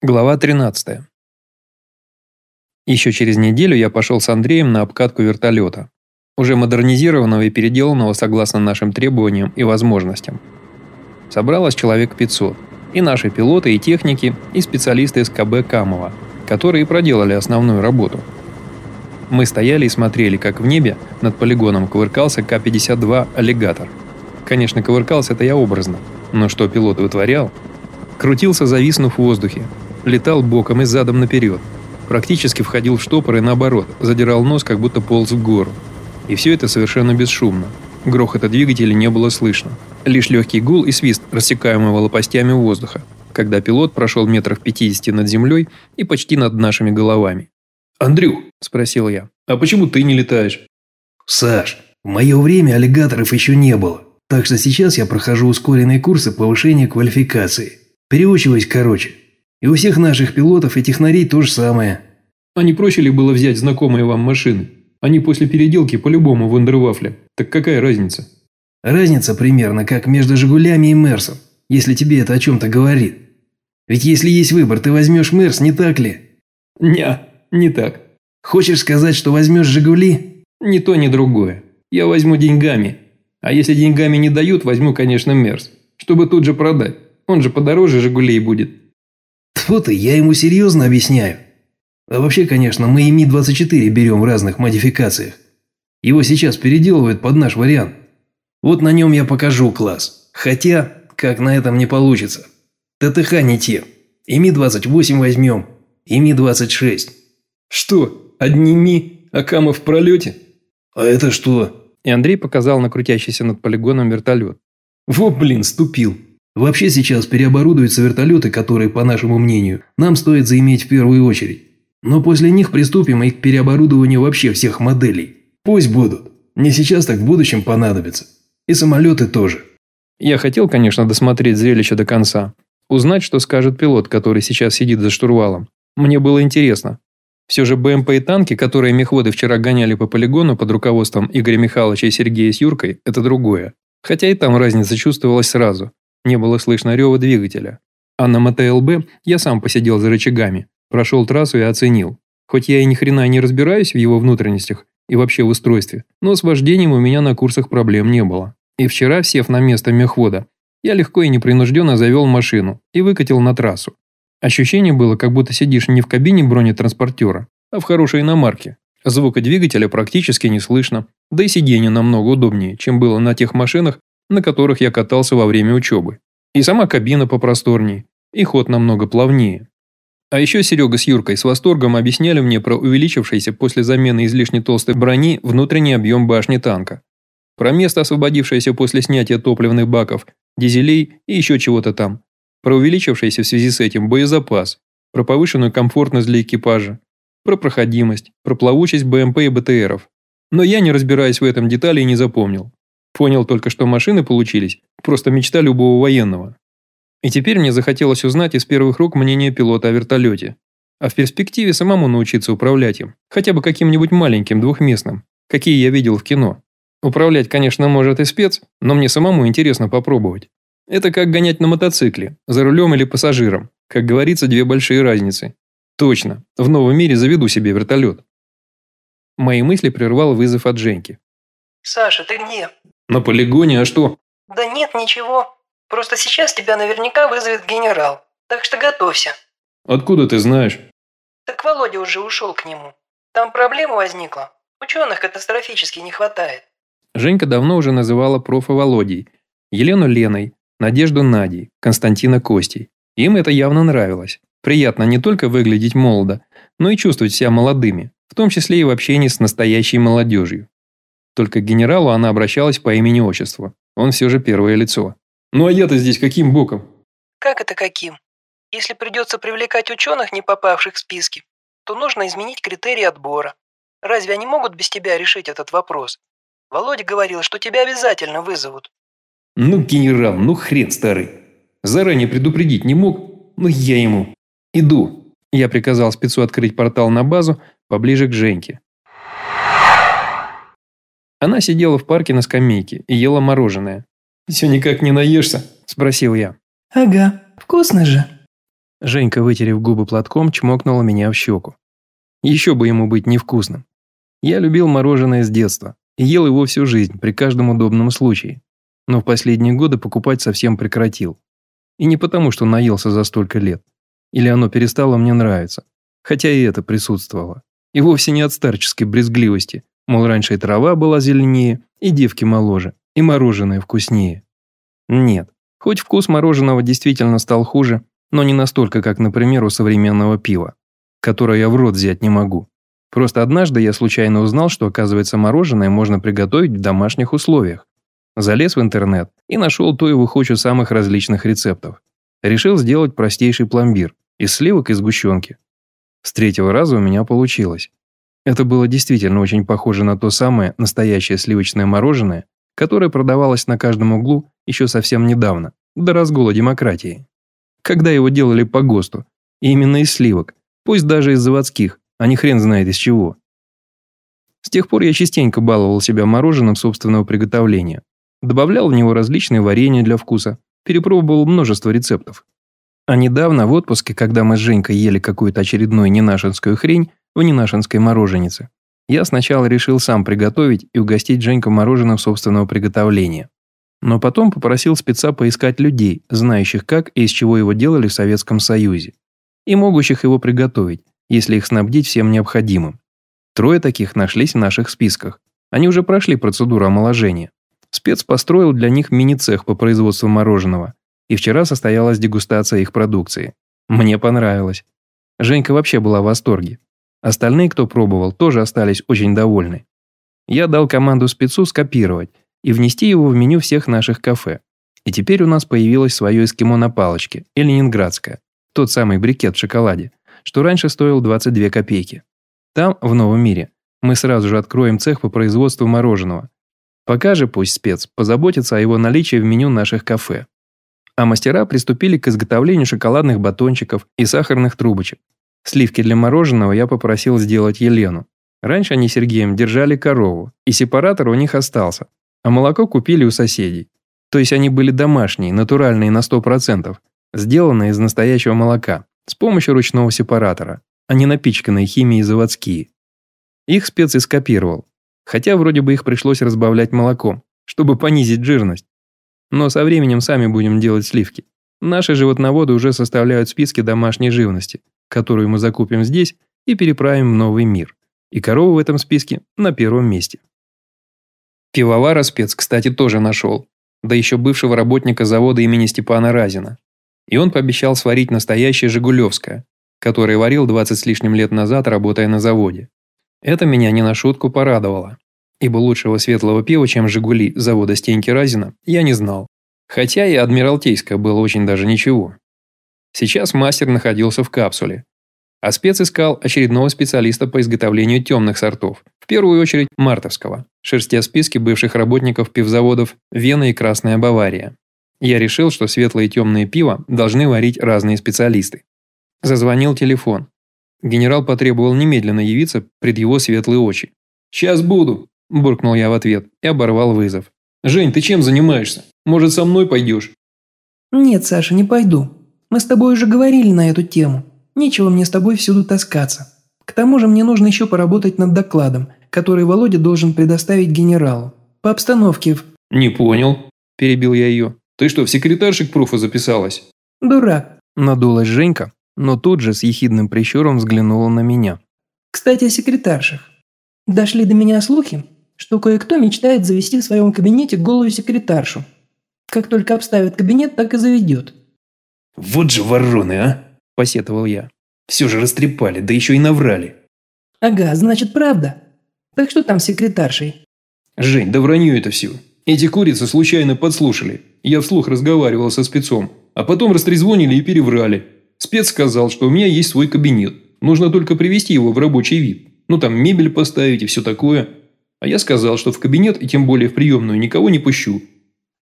Глава 13. Еще через неделю я пошел с Андреем на обкатку вертолета, уже модернизированного и переделанного согласно нашим требованиям и возможностям. Собралось человек 500, и наши пилоты, и техники, и специалисты из КБ Камова, которые проделали основную работу. Мы стояли и смотрели, как в небе над полигоном кувыркался К-52 «Аллигатор». Конечно, кувыркался это я образно, но что пилот вытворял? Крутился, зависнув в воздухе, летал боком и задом наперед. Практически входил в штопор и наоборот, задирал нос, как будто полз в гору. И все это совершенно бесшумно. Грохота двигателя не было слышно. Лишь легкий гул и свист, рассекаемого лопастями воздуха, когда пилот прошел метров 50 над землей и почти над нашими головами. «Андрюх», – спросил я, – «а почему ты не летаешь?» «Саш, в мое время аллигаторов еще не было, так что сейчас я прохожу ускоренные курсы повышения квалификации. Переучиваюсь короче. И у всех наших пилотов и технарей то же самое. А не проще ли было взять знакомые вам машины? Они после переделки по-любому вундервафля. Так какая разница? Разница примерно как между «Жигулями» и «Мерсом», если тебе это о чем-то говорит. Ведь если есть выбор, ты возьмешь «Мерс», не так ли? Не, не так. Хочешь сказать, что возьмешь «Жигули»? Ни то, ни другое. Я возьму деньгами. А если деньгами не дают, возьму, конечно, «Мерс», чтобы тут же продать. Он же подороже «Жигулей» будет. Тьфу ты, я ему серьезно объясняю. А вообще, конечно, мы и Ми-24 берем в разных модификациях. Его сейчас переделывают под наш вариант. Вот на нем я покажу класс. Хотя, как на этом не получится. ТТХ не те. И Ми-28 возьмем, и Ми-26. Что, одни Ми, а Кама в пролете? А это что? И Андрей показал на крутящийся над полигоном вертолет. Во, блин, ступил. Вообще сейчас переоборудуются вертолеты, которые, по нашему мнению, нам стоит заиметь в первую очередь. Но после них приступим и к переоборудованию вообще всех моделей. Пусть будут. Не сейчас, так в будущем понадобится. И самолеты тоже. Я хотел, конечно, досмотреть зрелище до конца. Узнать, что скажет пилот, который сейчас сидит за штурвалом. Мне было интересно. Все же БМП и танки, которые мехводы вчера гоняли по полигону под руководством Игоря Михайловича и Сергея с Юркой, это другое. Хотя и там разница чувствовалась сразу. Не было слышно рева двигателя. А на МТЛБ я сам посидел за рычагами, прошел трассу и оценил. Хоть я и ни хрена не разбираюсь в его внутренностях и вообще в устройстве, но с вождением у меня на курсах проблем не было. И вчера, сев на место мехвода, я легко и непринужденно завел машину и выкатил на трассу. Ощущение было, как будто сидишь не в кабине бронетранспортера, а в хорошей иномарке. Звука двигателя практически не слышно, да и сиденье намного удобнее, чем было на тех машинах, на которых я катался во время учебы. И сама кабина попросторнее, и ход намного плавнее. А еще Серега с Юркой с восторгом объясняли мне про увеличившийся после замены излишне толстой брони внутренний объем башни танка. Про место, освободившееся после снятия топливных баков, дизелей и еще чего-то там. Про увеличившийся в связи с этим боезапас. Про повышенную комфортность для экипажа. Про проходимость, про плавучесть БМП и БТРов. Но я, не разбираясь в этом детали, не запомнил. Понял только, что машины получились, просто мечта любого военного. И теперь мне захотелось узнать из первых рук мнение пилота о вертолете. А в перспективе самому научиться управлять им, хотя бы каким-нибудь маленьким двухместным, какие я видел в кино. Управлять, конечно, может и спец, но мне самому интересно попробовать. Это как гонять на мотоцикле, за рулем или пассажиром. Как говорится, две большие разницы. Точно, в новом мире заведу себе вертолет. Мои мысли прервал вызов от Женьки. «Саша, ты где?» На полигоне, а что? Да нет, ничего. Просто сейчас тебя наверняка вызовет генерал. Так что готовься. Откуда ты знаешь? Так Володя уже ушел к нему. Там проблема возникла. Ученых катастрофически не хватает. Женька давно уже называла профа Володей, Елену Леной, Надежду Надей, Константина Костей. Им это явно нравилось. Приятно не только выглядеть молодо, но и чувствовать себя молодыми, в том числе и в общении с настоящей молодежью. Только к генералу она обращалась по имени-отчеству. Он все же первое лицо. «Ну а я-то здесь каким боком?» «Как это каким? Если придется привлекать ученых, не попавших в списки, то нужно изменить критерии отбора. Разве они могут без тебя решить этот вопрос? Володя говорил, что тебя обязательно вызовут». «Ну, генерал, ну хрен старый. Заранее предупредить не мог, ну я ему. Иду». Я приказал спецу открыть портал на базу поближе к Женьке. Она сидела в парке на скамейке и ела мороженое. «Все никак не наешься?» – спросил я. «Ага, вкусно же». Женька, вытерев губы платком, чмокнула меня в щеку. Еще бы ему быть невкусным. Я любил мороженое с детства и ел его всю жизнь при каждом удобном случае. Но в последние годы покупать совсем прекратил. И не потому, что наелся за столько лет. Или оно перестало мне нравиться. Хотя и это присутствовало. И вовсе не от старческой брезгливости. Мол, раньше и трава была зеленее, и девки моложе, и мороженое вкуснее. Нет, хоть вкус мороженого действительно стал хуже, но не настолько, как, например, у современного пива, которое я в рот взять не могу. Просто однажды я случайно узнал, что, оказывается, мороженое можно приготовить в домашних условиях. Залез в интернет и нашел ту и выхочу самых различных рецептов. Решил сделать простейший пломбир из сливок и сгущенки. С третьего раза у меня получилось. Это было действительно очень похоже на то самое настоящее сливочное мороженое, которое продавалось на каждом углу еще совсем недавно, до разгула демократии. Когда его делали по ГОСТу, и именно из сливок, пусть даже из заводских, а не хрен знает из чего. С тех пор я частенько баловал себя мороженым собственного приготовления. Добавлял в него различные варенья для вкуса, перепробовал множество рецептов. А недавно в отпуске, когда мы с Женькой ели какую-то очередную ненашинскую хрень в ненашинской мороженице, я сначала решил сам приготовить и угостить Женьку мороженым собственного приготовления. Но потом попросил спеца поискать людей, знающих как и из чего его делали в Советском Союзе, и могущих его приготовить, если их снабдить всем необходимым. Трое таких нашлись в наших списках. Они уже прошли процедуру омоложения. Спец построил для них мини-цех по производству мороженого, и вчера состоялась дегустация их продукции. Мне понравилось. Женька вообще была в восторге. Остальные, кто пробовал, тоже остались очень довольны. Я дал команду спецу скопировать и внести его в меню всех наших кафе. И теперь у нас появилось свое эскимо на палочке и ленинградское, тот самый брикет в шоколаде, что раньше стоил 22 копейки. Там, в новом мире, мы сразу же откроем цех по производству мороженого. Пока же пусть спец позаботится о его наличии в меню наших кафе а мастера приступили к изготовлению шоколадных батончиков и сахарных трубочек. Сливки для мороженого я попросил сделать Елену. Раньше они с Сергеем держали корову, и сепаратор у них остался, а молоко купили у соседей. То есть они были домашние, натуральные на 100%, сделанные из настоящего молока, с помощью ручного сепаратора, а не напичканные химией заводские. Их спец и скопировал, хотя вроде бы их пришлось разбавлять молоком, чтобы понизить жирность. Но со временем сами будем делать сливки. Наши животноводы уже составляют списки домашней живности, которую мы закупим здесь и переправим в новый мир. И корову в этом списке на первом месте. Пивовара спец, кстати, тоже нашел. Да еще бывшего работника завода имени Степана Разина. И он пообещал сварить настоящее «Жигулевское», которое варил 20 с лишним лет назад, работая на заводе. Это меня не на шутку порадовало ибо лучшего светлого пива, чем «Жигули» завода Стеньки Разина, я не знал. Хотя и Адмиралтейское было очень даже ничего. Сейчас мастер находился в капсуле, а спец искал очередного специалиста по изготовлению темных сортов, в первую очередь мартовского, шерстя списки бывших работников пивзаводов Вена и Красная Бавария. Я решил, что светлое и темное пиво должны варить разные специалисты. Зазвонил телефон. Генерал потребовал немедленно явиться пред его светлые очи. «Сейчас буду», Буркнул я в ответ и оборвал вызов. «Жень, ты чем занимаешься? Может, со мной пойдешь?» «Нет, Саша, не пойду. Мы с тобой уже говорили на эту тему. Нечего мне с тобой всюду таскаться. К тому же мне нужно еще поработать над докладом, который Володя должен предоставить генералу. По обстановке в...» «Не понял», – перебил я ее. «Ты что, в секретаршик пруфа записалась?» «Дурак», – надулась Женька, но тут же с ехидным прищуром взглянула на меня. «Кстати, о секретаршах. Дошли до меня слухи, что кое-кто мечтает завести в своем кабинете голую секретаршу. Как только обставит кабинет, так и заведет. «Вот же вороны, а!» – посетовал я. «Все же растрепали, да еще и наврали». «Ага, значит, правда. Так что там с секретаршей?» «Жень, да вранье это все. Эти курицы случайно подслушали. Я вслух разговаривал со спецом, а потом растрезвонили и переврали. Спец сказал, что у меня есть свой кабинет. Нужно только привести его в рабочий вид. Ну там мебель поставить и все такое. А я сказал, что в кабинет и тем более в приемную никого не пущу.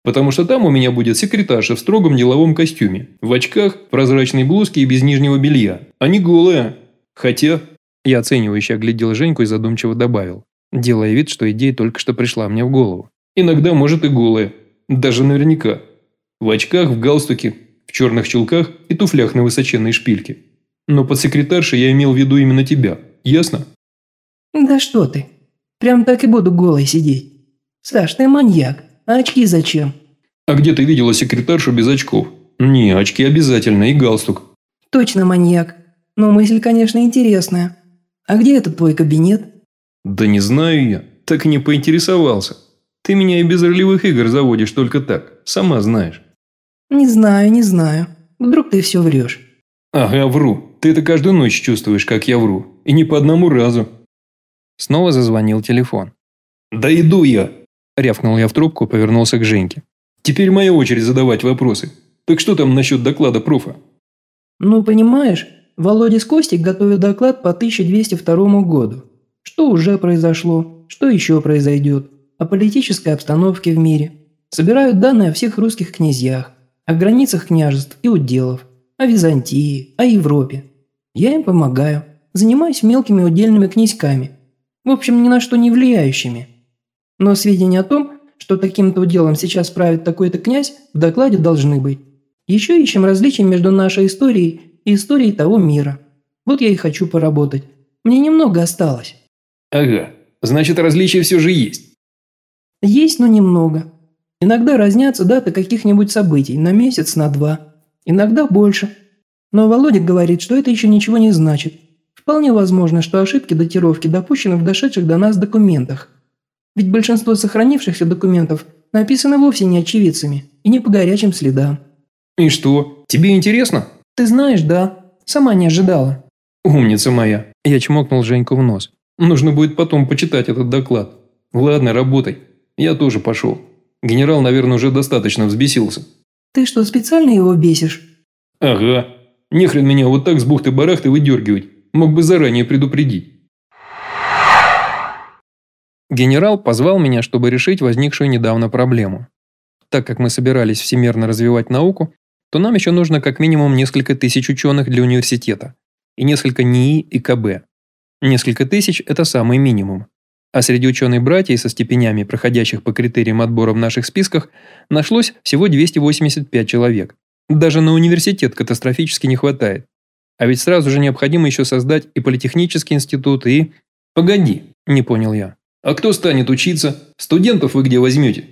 Потому что там у меня будет секретарша в строгом деловом костюме, в очках, прозрачной блузке и без нижнего белья, а не голая. Хотя... Я оценивающе оглядел Женьку и задумчиво добавил, делая вид, что идея только что пришла мне в голову. Иногда может и голая. Даже наверняка. В очках, в галстуке, в черных чулках и туфлях на высоченной шпильке. Но под секретаршей я имел в виду именно тебя. Ясно? Да что ты. Прям так и буду голой сидеть. Саш, ты маньяк. А очки зачем? А где ты видела секретаршу без очков? Не, очки обязательно и галстук. Точно маньяк. Но мысль, конечно, интересная. А где этот твой кабинет? Да не знаю я. Так и не поинтересовался. Ты меня и без ролевых игр заводишь только так. Сама знаешь. Не знаю, не знаю. Вдруг ты все врешь. Ага, вру. Ты это каждую ночь чувствуешь, как я вру. И не по одному разу. Снова зазвонил телефон. «Да иду я!» – рявкнул я в трубку, повернулся к Женьке. «Теперь моя очередь задавать вопросы. Так что там насчет доклада профа?» «Ну, понимаешь, Володя с Костей готовят доклад по 1202 году. Что уже произошло, что еще произойдет, о политической обстановке в мире. Собирают данные о всех русских князьях, о границах княжеств и уделов, о Византии, о Европе. Я им помогаю, занимаюсь мелкими удельными князьками. В общем, ни на что не влияющими. Но сведения о том, что таким-то делом сейчас правит такой-то князь, в докладе должны быть. Еще ищем различия между нашей историей и историей того мира. Вот я и хочу поработать. Мне немного осталось. Ага, значит различия все же есть. Есть, но немного. Иногда разнятся даты каких-нибудь событий на месяц, на два. Иногда больше. Но Володя говорит, что это еще ничего не значит. Вполне возможно, что ошибки датировки допущены в дошедших до нас документах. Ведь большинство сохранившихся документов написано вовсе не очевидцами и не по горячим следам. «И что, тебе интересно?» «Ты знаешь, да. Сама не ожидала». «Умница моя». Я чмокнул Женьку в нос. «Нужно будет потом почитать этот доклад. Ладно, работай. Я тоже пошел. Генерал, наверное, уже достаточно взбесился». «Ты что, специально его бесишь?» «Ага. Нехрен меня вот так с бухты-барахты выдергивать. Мог бы заранее предупредить». Генерал позвал меня, чтобы решить возникшую недавно проблему. Так как мы собирались всемирно развивать науку, то нам еще нужно как минимум несколько тысяч ученых для университета и несколько НИИ и КБ. Несколько тысяч – это самый минимум. А среди ученых-братьев со степенями, проходящих по критериям отбора в наших списках, нашлось всего 285 человек. Даже на университет катастрофически не хватает. А ведь сразу же необходимо еще создать и политехнический институт, и... Погоди, не понял я. А кто станет учиться? Студентов вы где возьмете?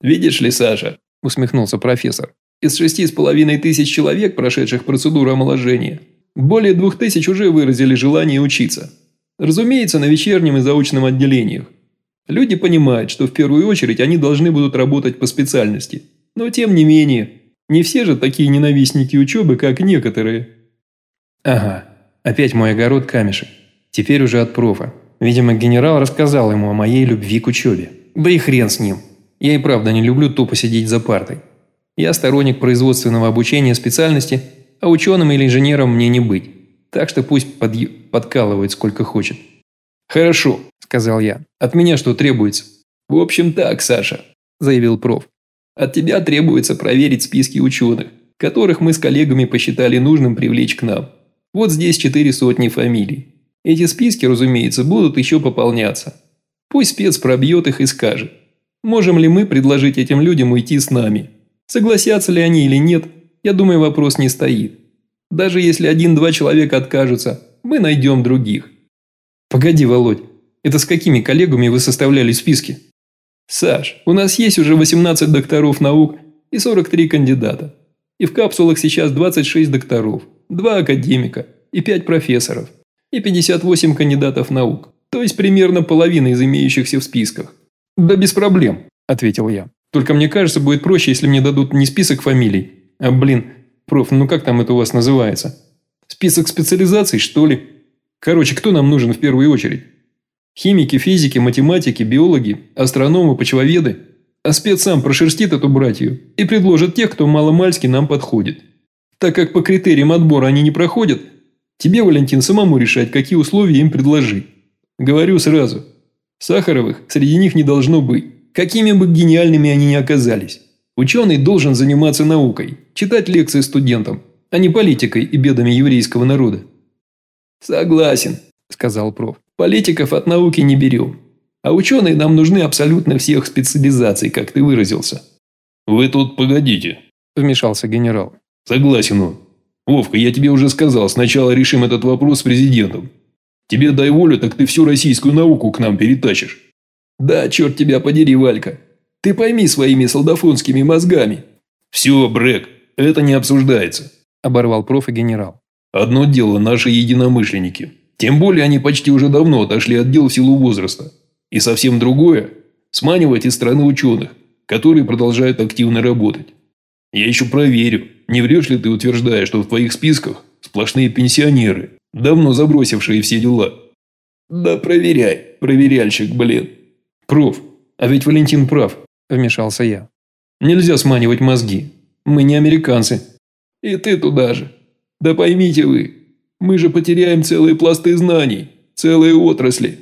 Видишь ли, Саша, усмехнулся профессор, из шести с половиной тысяч человек, прошедших процедуру омоложения, более двух тысяч уже выразили желание учиться. Разумеется, на вечернем и заочном отделениях. Люди понимают, что в первую очередь они должны будут работать по специальности. Но тем не менее, не все же такие ненавистники учебы, как некоторые. Ага, опять мой огород камешек. Теперь уже от профа. Видимо, генерал рассказал ему о моей любви к учебе. Да и хрен с ним. Я и правда не люблю тупо сидеть за партой. Я сторонник производственного обучения специальности, а ученым или инженером мне не быть. Так что пусть под... подкалывает сколько хочет. «Хорошо», – сказал я. «От меня что требуется?» «В общем так, Саша», – заявил проф. «От тебя требуется проверить списки ученых, которых мы с коллегами посчитали нужным привлечь к нам. Вот здесь четыре сотни фамилий. Эти списки, разумеется, будут еще пополняться. Пусть спец пробьет их и скажет, можем ли мы предложить этим людям уйти с нами. Согласятся ли они или нет, я думаю, вопрос не стоит. Даже если один-два человека откажутся, мы найдем других. Погоди, Володь, это с какими коллегами вы составляли списки? Саш, у нас есть уже 18 докторов наук и 43 кандидата. И в капсулах сейчас 26 докторов, 2 академика и 5 профессоров и 58 кандидатов наук, то есть примерно половина из имеющихся в списках. «Да без проблем», – ответил я. «Только мне кажется, будет проще, если мне дадут не список фамилий, а, блин, проф, ну как там это у вас называется? Список специализаций, что ли? Короче, кто нам нужен в первую очередь? Химики, физики, математики, биологи, астрономы, почвоведы? А спец сам прошерстит эту братью и предложит тех, кто маломальски нам подходит. Так как по критериям отбора они не проходят, Тебе, Валентин, самому решать, какие условия им предложить. Говорю сразу. Сахаровых среди них не должно быть, какими бы гениальными они ни оказались. Ученый должен заниматься наукой, читать лекции студентам, а не политикой и бедами еврейского народа. «Согласен», – сказал проф. «Политиков от науки не берем. А ученые нам нужны абсолютно всех специализаций, как ты выразился». «Вы тут погодите», – вмешался генерал. Согласен он. Вовка, я тебе уже сказал, сначала решим этот вопрос с президентом. Тебе дай волю, так ты всю российскую науку к нам перетащишь. Да, черт тебя подери, Валька. Ты пойми своими солдафонскими мозгами. Все, Брэк, это не обсуждается. Оборвал проф и генерал. Одно дело наши единомышленники. Тем более они почти уже давно отошли от дел в силу возраста. И совсем другое – сманивать из страны ученых, которые продолжают активно работать. Я еще проверю, не врешь ли ты, утверждая, что в твоих списках сплошные пенсионеры, давно забросившие все дела. Да проверяй, проверяльщик, блин. Проф, а ведь Валентин прав, вмешался я. Нельзя сманивать мозги. Мы не американцы. И ты туда же. Да поймите вы, мы же потеряем целые пласты знаний, целые отрасли.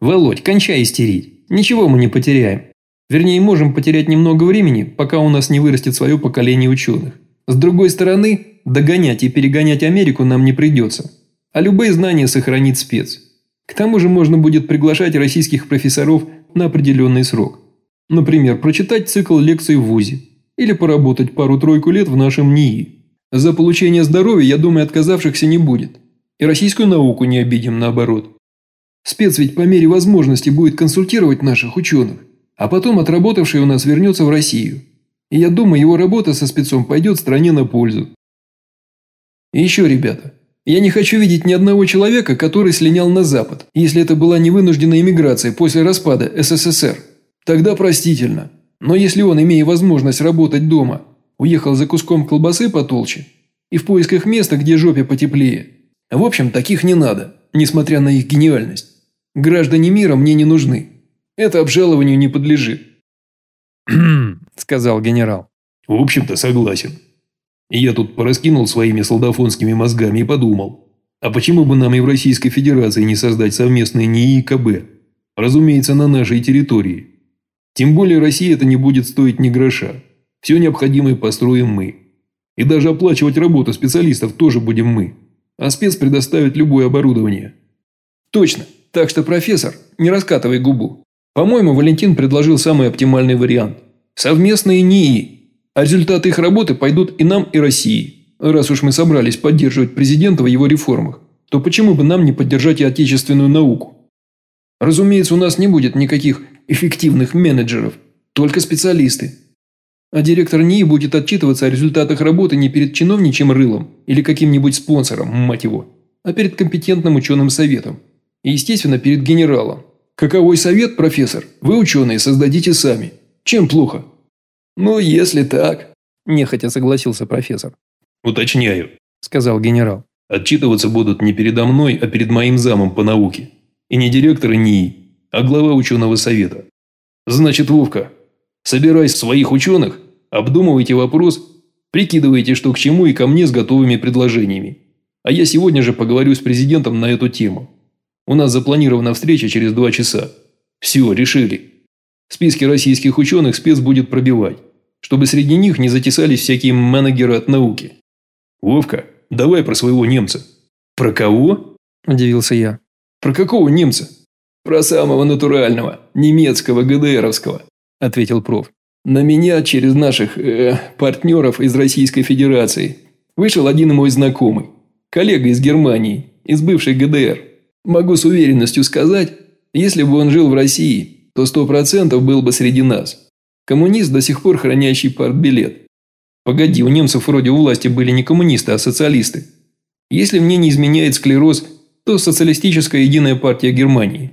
Володь, кончай истерить. Ничего мы не потеряем. Вернее, можем потерять немного времени, пока у нас не вырастет свое поколение ученых. С другой стороны, догонять и перегонять Америку нам не придется. А любые знания сохранит спец. К тому же можно будет приглашать российских профессоров на определенный срок. Например, прочитать цикл лекций в ВУЗе. Или поработать пару-тройку лет в нашем НИИ. За получение здоровья, я думаю, отказавшихся не будет. И российскую науку не обидим наоборот. Спец ведь по мере возможности будет консультировать наших ученых, а потом отработавший у нас вернется в Россию. И я думаю, его работа со спецом пойдет стране на пользу. И еще, ребята, я не хочу видеть ни одного человека, который слинял на Запад, если это была невынужденная иммиграция после распада СССР. Тогда простительно. Но если он, имея возможность работать дома, уехал за куском колбасы потолще и в поисках места, где жопе потеплее. В общем, таких не надо, несмотря на их гениальность. Граждане мира мне не нужны. Это обжалованию не подлежит. сказал генерал. В общем-то, согласен. Я тут пораскинул своими солдафонскими мозгами и подумал, а почему бы нам и в Российской Федерации не создать совместные НИИ и КБ? Разумеется, на нашей территории. Тем более России это не будет стоить ни гроша. Все необходимое построим мы. И даже оплачивать работу специалистов тоже будем мы. А спец предоставит любое оборудование. Точно. Так что, профессор, не раскатывай губу. По-моему, Валентин предложил самый оптимальный вариант. Совместные НИИ. А результаты их работы пойдут и нам, и России. Раз уж мы собрались поддерживать президента в его реформах, то почему бы нам не поддержать и отечественную науку? Разумеется, у нас не будет никаких эффективных менеджеров, только специалисты, а директор НИИ будет отчитываться о результатах работы не перед чиновничьим рылом или каким-нибудь спонсором, мать его, а перед компетентным ученым советом. И, естественно, перед генералом. Каковой совет, профессор, вы, ученые, создадите сами. Чем плохо? Ну, если так, нехотя согласился профессор. Уточняю, сказал генерал. Отчитываться будут не передо мной, а перед моим замом по науке. И не директор НИИ, а глава ученого совета. Значит, Вовка, собирай своих ученых Обдумывайте вопрос, прикидывайте, что к чему и ко мне с готовыми предложениями. А я сегодня же поговорю с президентом на эту тему. У нас запланирована встреча через два часа. Все, решили. Списки российских ученых спец будет пробивать, чтобы среди них не затесались всякие менеджеры от науки. Вовка, давай про своего немца. Про кого? Удивился я. Про какого немца? Про самого натурального, немецкого ГДРовского, ответил проф. На меня через наших э, партнеров из Российской Федерации вышел один мой знакомый, коллега из Германии, из бывшей ГДР. Могу с уверенностью сказать, если бы он жил в России, то сто процентов был бы среди нас. Коммунист, до сих пор хранящий партбилет. Погоди, у немцев вроде у власти были не коммунисты, а социалисты. Если мне не изменяет склероз, то социалистическая единая партия Германии.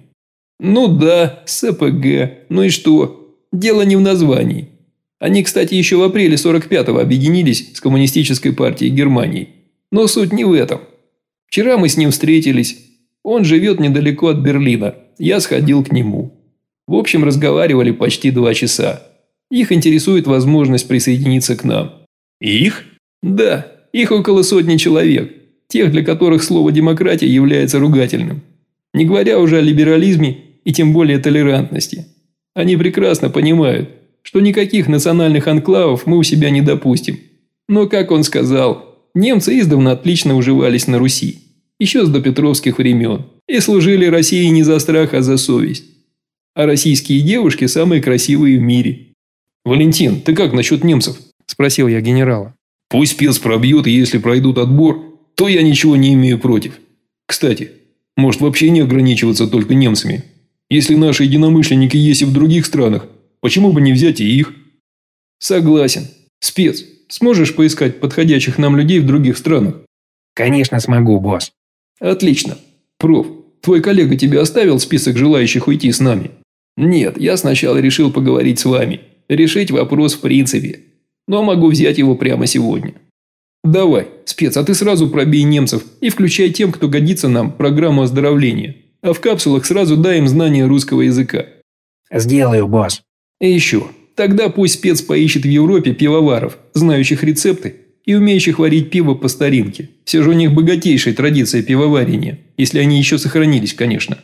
Ну да, СПГ. Ну и что? Дело не в названии. Они, кстати, еще в апреле 45-го объединились с Коммунистической партией Германии. Но суть не в этом. Вчера мы с ним встретились. Он живет недалеко от Берлина. Я сходил к нему. В общем, разговаривали почти два часа. Их интересует возможность присоединиться к нам. Их? Да, их около сотни человек. Тех, для которых слово «демократия» является ругательным. Не говоря уже о либерализме и тем более толерантности. Они прекрасно понимают, что никаких национальных анклавов мы у себя не допустим. Но, как он сказал, немцы издавна отлично уживались на Руси, еще с допетровских времен, и служили России не за страх, а за совесть. А российские девушки самые красивые в мире. «Валентин, ты как насчет немцев?» – спросил я генерала. Пусть спец пробьет, и если пройдут отбор, то я ничего не имею против. Кстати, может вообще не ограничиваться только немцами. Если наши единомышленники есть и в других странах, почему бы не взять и их? Согласен. Спец, сможешь поискать подходящих нам людей в других странах? Конечно смогу, босс. Отлично. Проф, твой коллега тебе оставил список желающих уйти с нами? Нет, я сначала решил поговорить с вами. Решить вопрос в принципе. Но могу взять его прямо сегодня. Давай, спец, а ты сразу пробей немцев и включай тем, кто годится нам, программу оздоровления. А в капсулах сразу дай им знание русского языка. Сделаю, босс. И еще. Тогда пусть спец поищет в Европе пивоваров, знающих рецепты и умеющих варить пиво по старинке. Все же у них богатейшая традиция пивоварения, если они еще сохранились, конечно.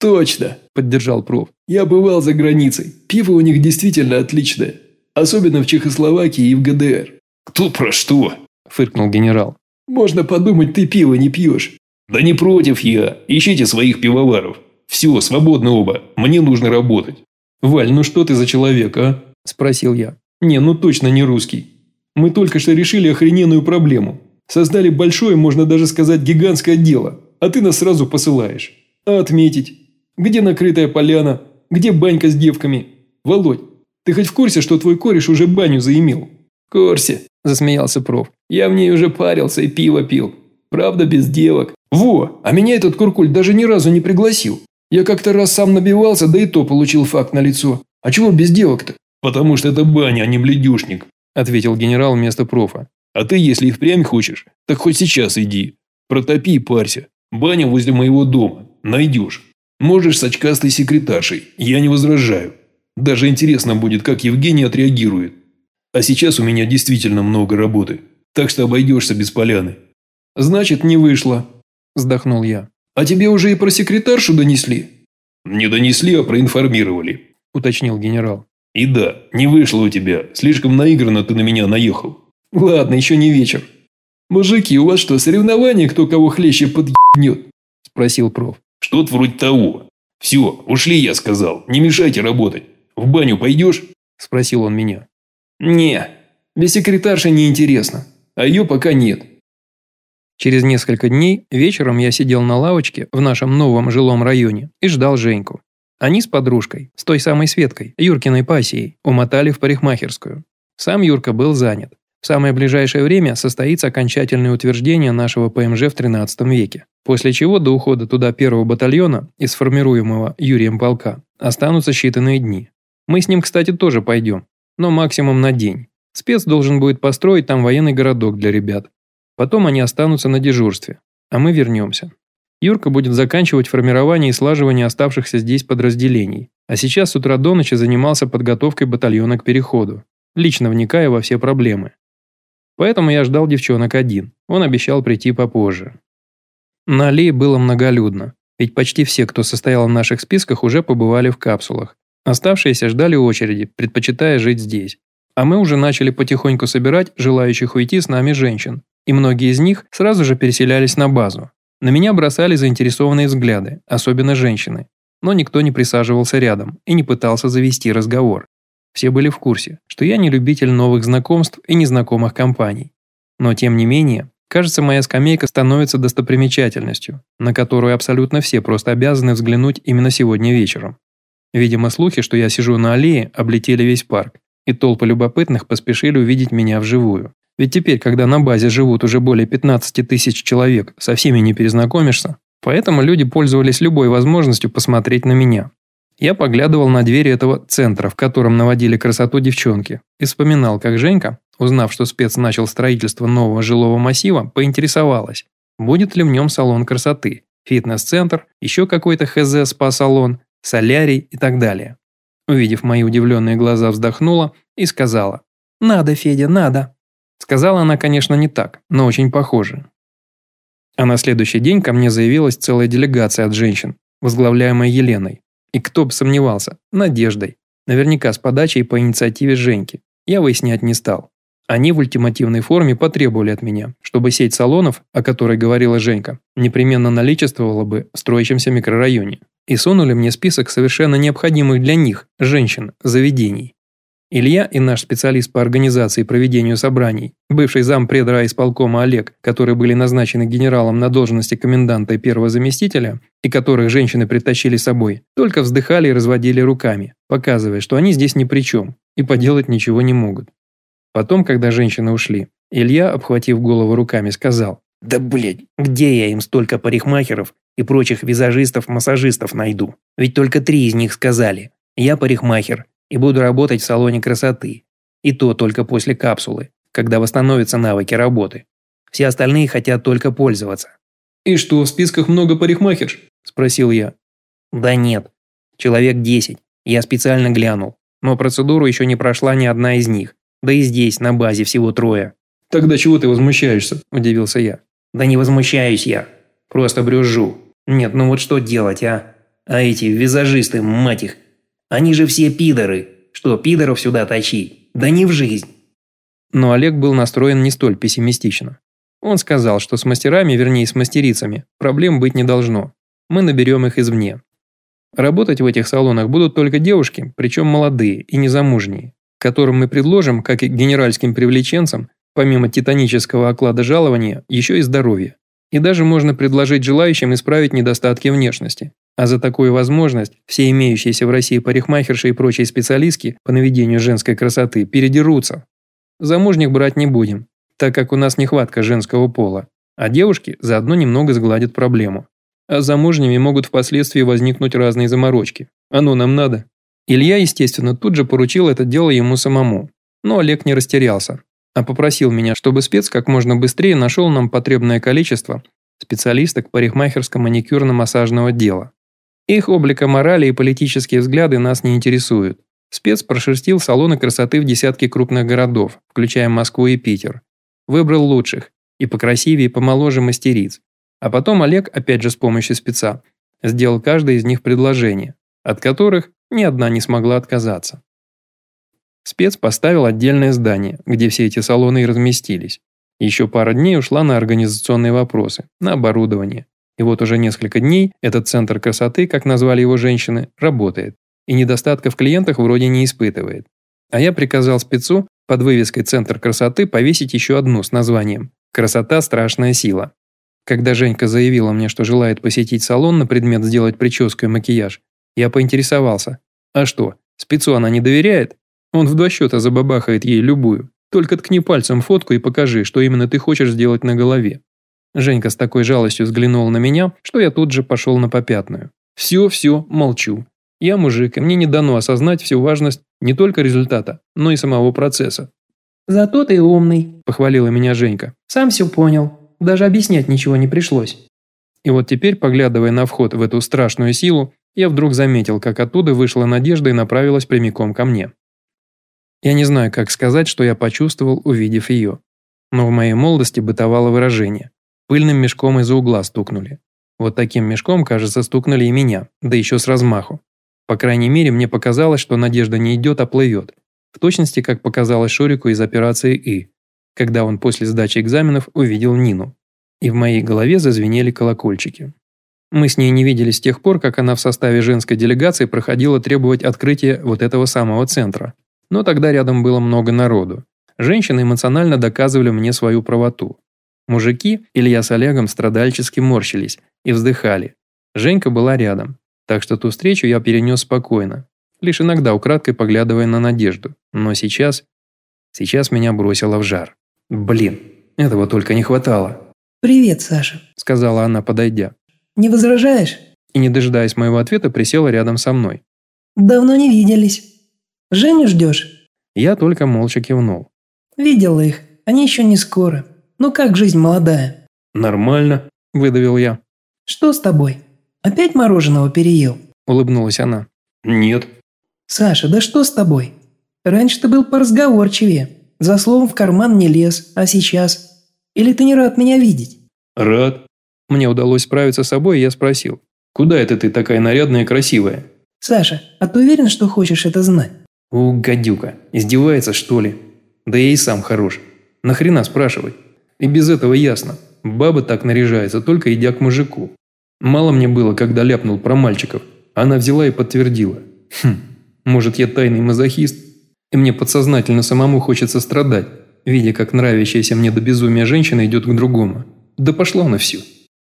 «Точно!» – поддержал проф. «Я бывал за границей. Пиво у них действительно отличное. Особенно в Чехословакии и в ГДР». «Кто про что?» – фыркнул генерал. «Можно подумать, ты пиво не пьешь». «Да не против я. Ищите своих пивоваров. Все, свободны оба. Мне нужно работать». «Валь, ну что ты за человек, а?» – спросил я. «Не, ну точно не русский. Мы только что решили охрененную проблему. Создали большое, можно даже сказать, гигантское дело. А ты нас сразу посылаешь. А отметить? Где накрытая поляна? Где банька с девками? Володь, ты хоть в курсе, что твой кореш уже баню заимел?» «В курсе», – засмеялся проф. «Я в ней уже парился и пиво пил. Правда, без девок. Во, а меня этот куркуль даже ни разу не пригласил. Я как-то раз сам набивался, да и то получил факт на лицо. А чего без девок-то? Потому что это баня, а не бледюшник, ответил генерал вместо профа. А ты, если и впрямь хочешь, так хоть сейчас иди. Протопи и парься. Баня возле моего дома. Найдешь. Можешь с очкастой секретаршей. Я не возражаю. Даже интересно будет, как Евгений отреагирует. А сейчас у меня действительно много работы. Так что обойдешься без поляны. Значит, не вышло. Вздохнул я. А тебе уже и про секретаршу донесли? Не донесли, а проинформировали. Уточнил генерал. И да, не вышло у тебя. Слишком наигранно ты на меня наехал. Ладно, еще не вечер. Мужики, у вас что, соревнования, кто кого хлеще подъебнет? Спросил проф. Что-то вроде того. Все, ушли, я сказал. Не мешайте работать. В баню пойдешь? Спросил он меня. Не, без секретарши неинтересно. А ее пока нет. Через несколько дней вечером я сидел на лавочке в нашем новом жилом районе и ждал Женьку. Они с подружкой, с той самой Светкой, Юркиной пассией, умотали в парикмахерскую. Сам Юрка был занят. В самое ближайшее время состоится окончательное утверждение нашего ПМЖ в 13 веке, после чего до ухода туда первого батальона из сформируемого Юрием полка останутся считанные дни. Мы с ним, кстати, тоже пойдем, но максимум на день. Спец должен будет построить там военный городок для ребят. Потом они останутся на дежурстве, а мы вернемся. Юрка будет заканчивать формирование и слаживание оставшихся здесь подразделений, а сейчас с утра до ночи занимался подготовкой батальона к переходу, лично вникая во все проблемы. Поэтому я ждал девчонок один, он обещал прийти попозже. На аллее было многолюдно, ведь почти все, кто состоял в наших списках, уже побывали в капсулах. Оставшиеся ждали очереди, предпочитая жить здесь. А мы уже начали потихоньку собирать желающих уйти с нами женщин, и многие из них сразу же переселялись на базу, на меня бросали заинтересованные взгляды, особенно женщины. Но никто не присаживался рядом и не пытался завести разговор. Все были в курсе, что я не любитель новых знакомств и незнакомых компаний. Но тем не менее, кажется, моя скамейка становится достопримечательностью, на которую абсолютно все просто обязаны взглянуть именно сегодня вечером. Видимо, слухи, что я сижу на аллее, облетели весь парк, и толпы любопытных поспешили увидеть меня вживую. Ведь теперь, когда на базе живут уже более 15 тысяч человек, со всеми не перезнакомишься. Поэтому люди пользовались любой возможностью посмотреть на меня. Я поглядывал на двери этого центра, в котором наводили красоту девчонки, и вспоминал, как Женька, узнав, что спец начал строительство нового жилого массива, поинтересовалась, будет ли в нем салон красоты, фитнес-центр, еще какой-то ХЗ спа-салон, солярий и так далее. Увидев мои удивленные глаза, вздохнула и сказала «Надо, Федя, надо». Сказала она, конечно, не так, но очень похоже. А на следующий день ко мне заявилась целая делегация от женщин, возглавляемая Еленой. И кто бы сомневался, Надеждой. Наверняка с подачей по инициативе Женьки. Я выяснять не стал. Они в ультимативной форме потребовали от меня, чтобы сеть салонов, о которой говорила Женька, непременно наличествовала бы в строящемся микрорайоне. И сунули мне список совершенно необходимых для них, женщин, заведений. Илья и наш специалист по организации и проведению собраний, бывший зампред исполкома Олег, которые были назначены генералом на должности коменданта и первого заместителя, и которых женщины притащили с собой, только вздыхали и разводили руками, показывая, что они здесь ни при чем и поделать ничего не могут. Потом, когда женщины ушли, Илья, обхватив голову руками, сказал, «Да блядь, где я им столько парикмахеров и прочих визажистов-массажистов найду? Ведь только три из них сказали, я парикмахер, и буду работать в салоне красоты. И то только после капсулы, когда восстановятся навыки работы. Все остальные хотят только пользоваться. «И что, в списках много парикмахерш?» – спросил я. «Да нет. Человек 10. Я специально глянул. Но процедуру еще не прошла ни одна из них. Да и здесь, на базе, всего трое». «Тогда чего ты возмущаешься?» – удивился я. «Да не возмущаюсь я. Просто брюзжу. Нет, ну вот что делать, а? А эти визажисты, мать их, они же все пидоры. Что, пидоров сюда тащить? Да не в жизнь. Но Олег был настроен не столь пессимистично. Он сказал, что с мастерами, вернее с мастерицами, проблем быть не должно. Мы наберем их извне. Работать в этих салонах будут только девушки, причем молодые и незамужние, которым мы предложим, как и генеральским привлеченцам, помимо титанического оклада жалования, еще и здоровье. И даже можно предложить желающим исправить недостатки внешности. А за такую возможность все имеющиеся в России парикмахерши и прочие специалистки по наведению женской красоты передерутся. Замужних брать не будем, так как у нас нехватка женского пола, а девушки заодно немного сгладят проблему. А замужними могут впоследствии возникнуть разные заморочки. Оно нам надо. Илья, естественно, тут же поручил это дело ему самому. Но Олег не растерялся, а попросил меня, чтобы спец как можно быстрее нашел нам потребное количество специалисток парикмахерско-маникюрно-массажного дела. Их облика морали и политические взгляды нас не интересуют. Спец прошерстил салоны красоты в десятки крупных городов, включая Москву и Питер. Выбрал лучших, и покрасивее, и помоложе мастериц. А потом Олег, опять же с помощью спеца, сделал каждое из них предложение, от которых ни одна не смогла отказаться. Спец поставил отдельное здание, где все эти салоны и разместились. Еще пара дней ушла на организационные вопросы, на оборудование, и вот уже несколько дней этот центр красоты, как назвали его женщины, работает. И недостатков в клиентах вроде не испытывает. А я приказал спецу под вывеской «Центр красоты» повесить еще одну с названием «Красота – страшная сила». Когда Женька заявила мне, что желает посетить салон на предмет сделать прическу и макияж, я поинтересовался. А что, спецу она не доверяет? Он в два счета забабахает ей любую. Только ткни пальцем фотку и покажи, что именно ты хочешь сделать на голове. Женька с такой жалостью взглянул на меня, что я тут же пошел на попятную. Все, все, молчу. Я мужик, и мне не дано осознать всю важность не только результата, но и самого процесса. «Зато ты умный», – похвалила меня Женька. «Сам все понял. Даже объяснять ничего не пришлось». И вот теперь, поглядывая на вход в эту страшную силу, я вдруг заметил, как оттуда вышла Надежда и направилась прямиком ко мне. Я не знаю, как сказать, что я почувствовал, увидев ее. Но в моей молодости бытовало выражение Пыльным мешком из-за угла стукнули. Вот таким мешком, кажется, стукнули и меня, да еще с размаху. По крайней мере, мне показалось, что надежда не идет, а плывет. В точности, как показалось Шорику из операции «И», когда он после сдачи экзаменов увидел Нину. И в моей голове зазвенели колокольчики. Мы с ней не виделись с тех пор, как она в составе женской делегации проходила требовать открытия вот этого самого центра. Но тогда рядом было много народу. Женщины эмоционально доказывали мне свою правоту. Мужики, Илья с Олегом, страдальчески морщились и вздыхали. Женька была рядом, так что ту встречу я перенес спокойно, лишь иногда украдкой поглядывая на Надежду. Но сейчас... Сейчас меня бросило в жар. Блин, этого только не хватало. «Привет, Саша», — сказала она, подойдя. «Не возражаешь?» И, не дожидаясь моего ответа, присела рядом со мной. «Давно не виделись. Женю ждешь?» Я только молча кивнул. «Видела их. Они еще не скоро. Ну как жизнь молодая?» «Нормально», – выдавил я. «Что с тобой? Опять мороженого переел?» – улыбнулась она. «Нет». «Саша, да что с тобой? Раньше ты был поразговорчивее, за словом в карман не лез, а сейчас? Или ты не рад меня видеть?» «Рад». Мне удалось справиться с собой, и я спросил. «Куда это ты такая нарядная и красивая?» «Саша, а ты уверен, что хочешь это знать?» «У, гадюка, издевается, что ли? Да я и сам хорош. Нахрена спрашивать?» И без этого ясно. Баба так наряжается, только идя к мужику. Мало мне было, когда ляпнул про мальчиков. Она взяла и подтвердила. Хм, может я тайный мазохист? И мне подсознательно самому хочется страдать, видя, как нравящаяся мне до безумия женщина идет к другому. Да пошла на всю.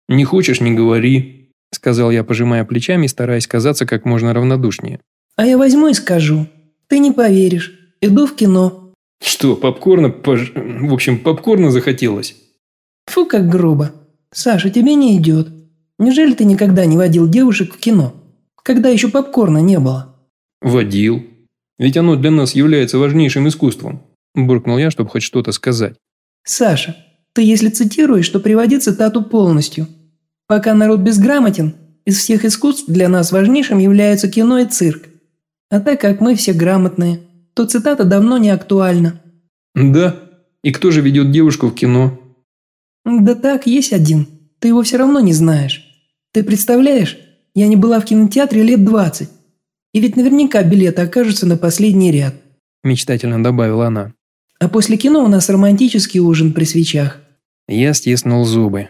«Не хочешь – не говори», – сказал я, пожимая плечами, стараясь казаться как можно равнодушнее. «А я возьму и скажу. Ты не поверишь. Иду в кино». «Что, попкорна, пож... в общем, попкорна захотелось?» «Фу, как грубо. Саша, тебе не идет. Неужели ты никогда не водил девушек в кино? Когда еще попкорна не было?» «Водил. Ведь оно для нас является важнейшим искусством», – буркнул я, чтобы хоть что-то сказать. «Саша, ты если цитируешь, то приводи цитату полностью. Пока народ безграмотен, из всех искусств для нас важнейшим являются кино и цирк. А так как мы все грамотные, то цитата давно не актуальна». «Да? И кто же ведет девушку в кино?» «Да так, есть один. Ты его все равно не знаешь. Ты представляешь, я не была в кинотеатре лет двадцать. И ведь наверняка билеты окажутся на последний ряд», – мечтательно добавила она. «А после кино у нас романтический ужин при свечах». Я стиснул зубы.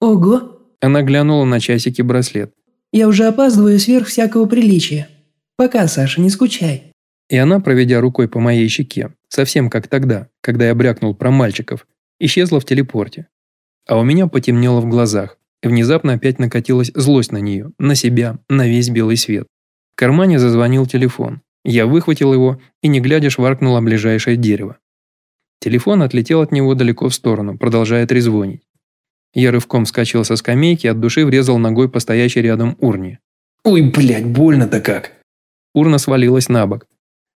«Ого!» Она глянула на часики браслет. «Я уже опаздываю сверх всякого приличия. Пока, Саша, не скучай». И она, проведя рукой по моей щеке, совсем как тогда, когда я брякнул про мальчиков, исчезла в телепорте. А у меня потемнело в глазах, и внезапно опять накатилась злость на нее, на себя, на весь белый свет. В кармане зазвонил телефон. Я выхватил его и, не глядя, шваркнул о ближайшее дерево. Телефон отлетел от него далеко в сторону, продолжая трезвонить. Я рывком вскочил со скамейки и от души врезал ногой по стоящей рядом урне. «Ой, блядь, больно-то как!» Урна свалилась на бок.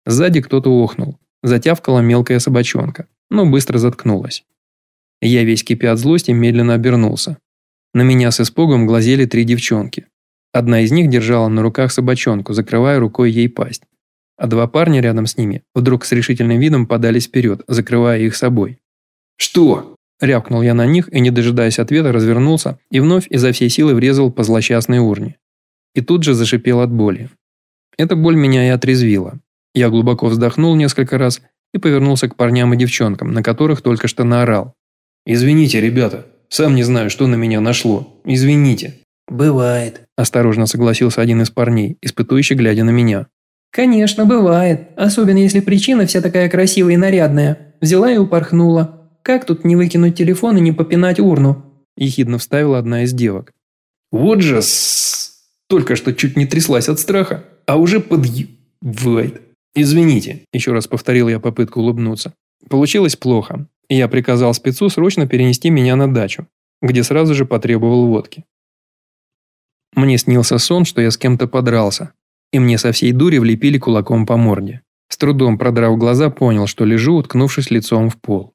Сзади кто-то охнул. Затявкала мелкая собачонка, но быстро заткнулась. Я весь кипя от злости медленно обернулся. На меня с испугом глазели три девчонки. Одна из них держала на руках собачонку, закрывая рукой ей пасть. А два парня рядом с ними вдруг с решительным видом подались вперед, закрывая их собой. «Что?» – рявкнул я на них и, не дожидаясь ответа, развернулся и вновь изо всей силы врезал по злосчастной урне. И тут же зашипел от боли. Эта боль меня и отрезвила. Я глубоко вздохнул несколько раз и повернулся к парням и девчонкам, на которых только что наорал. «Извините, ребята, сам не знаю, что на меня нашло. Извините». «Бывает», – осторожно согласился один из парней, испытующий, глядя на меня. «Конечно, бывает. Особенно если причина вся такая красивая и нарядная. Взяла и упорхнула. Как тут не выкинуть телефон и не попинать урну?» Ехидно вставила одна из девок. «Вот же с... Только что чуть не тряслась от страха, а уже подъебывает. Извините», – еще раз повторил я попытку улыбнуться. Получилось плохо и я приказал спецу срочно перенести меня на дачу, где сразу же потребовал водки. Мне снился сон, что я с кем-то подрался, и мне со всей дури влепили кулаком по морде. С трудом продрав глаза, понял, что лежу, уткнувшись лицом в пол.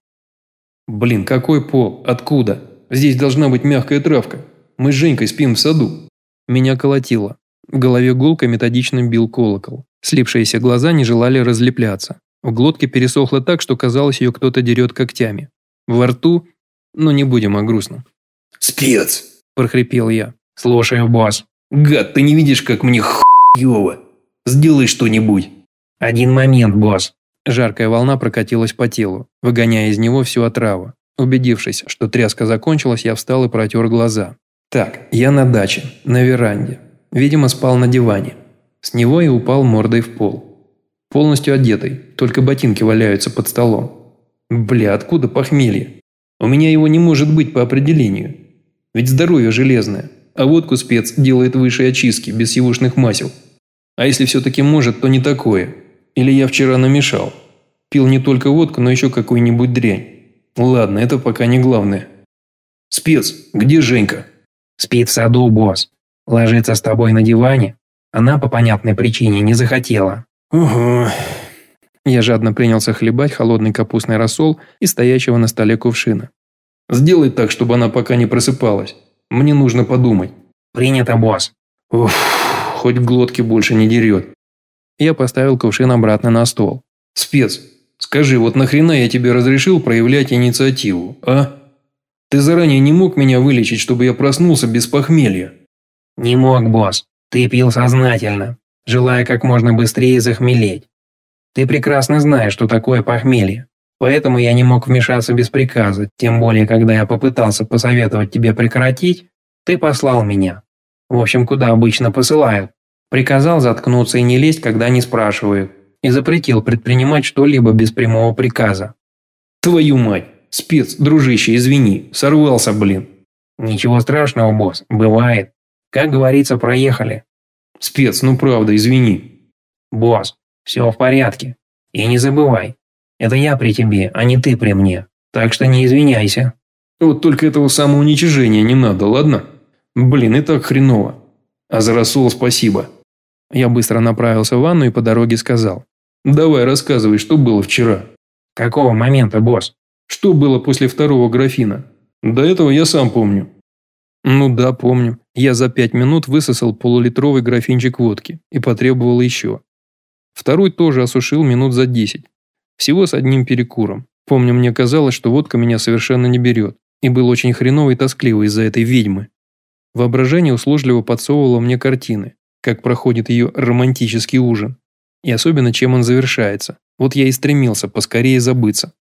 «Блин, какой пол? Откуда? Здесь должна быть мягкая травка. Мы с Женькой спим в саду». Меня колотило. В голове гулко методично бил колокол. Слипшиеся глаза не желали разлепляться. В глотке пересохло так, что казалось, ее кто-то дерет когтями. Во рту... Ну, не будем о грустном. «Спец!» – прохрипел я. «Слушаю, босс». «Гад, ты не видишь, как мне хуёво? Сделай что-нибудь». «Один момент, босс». Жаркая волна прокатилась по телу, выгоняя из него всю отраву. Убедившись, что тряска закончилась, я встал и протер глаза. Так, я на даче, на веранде. Видимо, спал на диване. С него и упал мордой в пол. Полностью одетый, только ботинки валяются под столом. Бля, откуда похмелье? У меня его не может быть по определению. Ведь здоровье железное, а водку спец делает высшие очистки, без сивушных масел. А если все-таки может, то не такое. Или я вчера намешал. Пил не только водку, но еще какую-нибудь дрянь. Ладно, это пока не главное. Спец, где Женька? Спит в саду, босс. Ложится с тобой на диване. Она по понятной причине не захотела. «Угу». Я жадно принялся хлебать холодный капустный рассол из стоящего на столе кувшина. «Сделай так, чтобы она пока не просыпалась. Мне нужно подумать». «Принято, босс». «Уф, хоть глотки больше не дерет». Я поставил кувшин обратно на стол. «Спец, скажи, вот нахрена я тебе разрешил проявлять инициативу, а? Ты заранее не мог меня вылечить, чтобы я проснулся без похмелья?» «Не мог, босс. Ты пил сознательно желая как можно быстрее захмелеть. Ты прекрасно знаешь, что такое похмелье. Поэтому я не мог вмешаться без приказа, тем более, когда я попытался посоветовать тебе прекратить, ты послал меня. В общем, куда обычно посылают. Приказал заткнуться и не лезть, когда не спрашивают. и запретил предпринимать что-либо без прямого приказа. Твою мать! Спец, дружище, извини, сорвался, блин. Ничего страшного, босс, бывает. Как говорится, проехали. Спец, ну правда, извини. Босс, все в порядке. И не забывай, это я при тебе, а не ты при мне. Так что не извиняйся. Вот только этого самоуничижения не надо, ладно? Блин, и так хреново. А за рассол спасибо. Я быстро направился в ванну и по дороге сказал. Давай рассказывай, что было вчера. Какого момента, босс? Что было после второго графина? До этого я сам помню. Ну да, помню. Я за пять минут высосал полулитровый графинчик водки и потребовал еще. Второй тоже осушил минут за десять. Всего с одним перекуром. Помню, мне казалось, что водка меня совершенно не берет. И был очень хреновый и тоскливый из-за этой ведьмы. Воображение услужливо подсовывало мне картины, как проходит ее романтический ужин. И особенно, чем он завершается. Вот я и стремился поскорее забыться.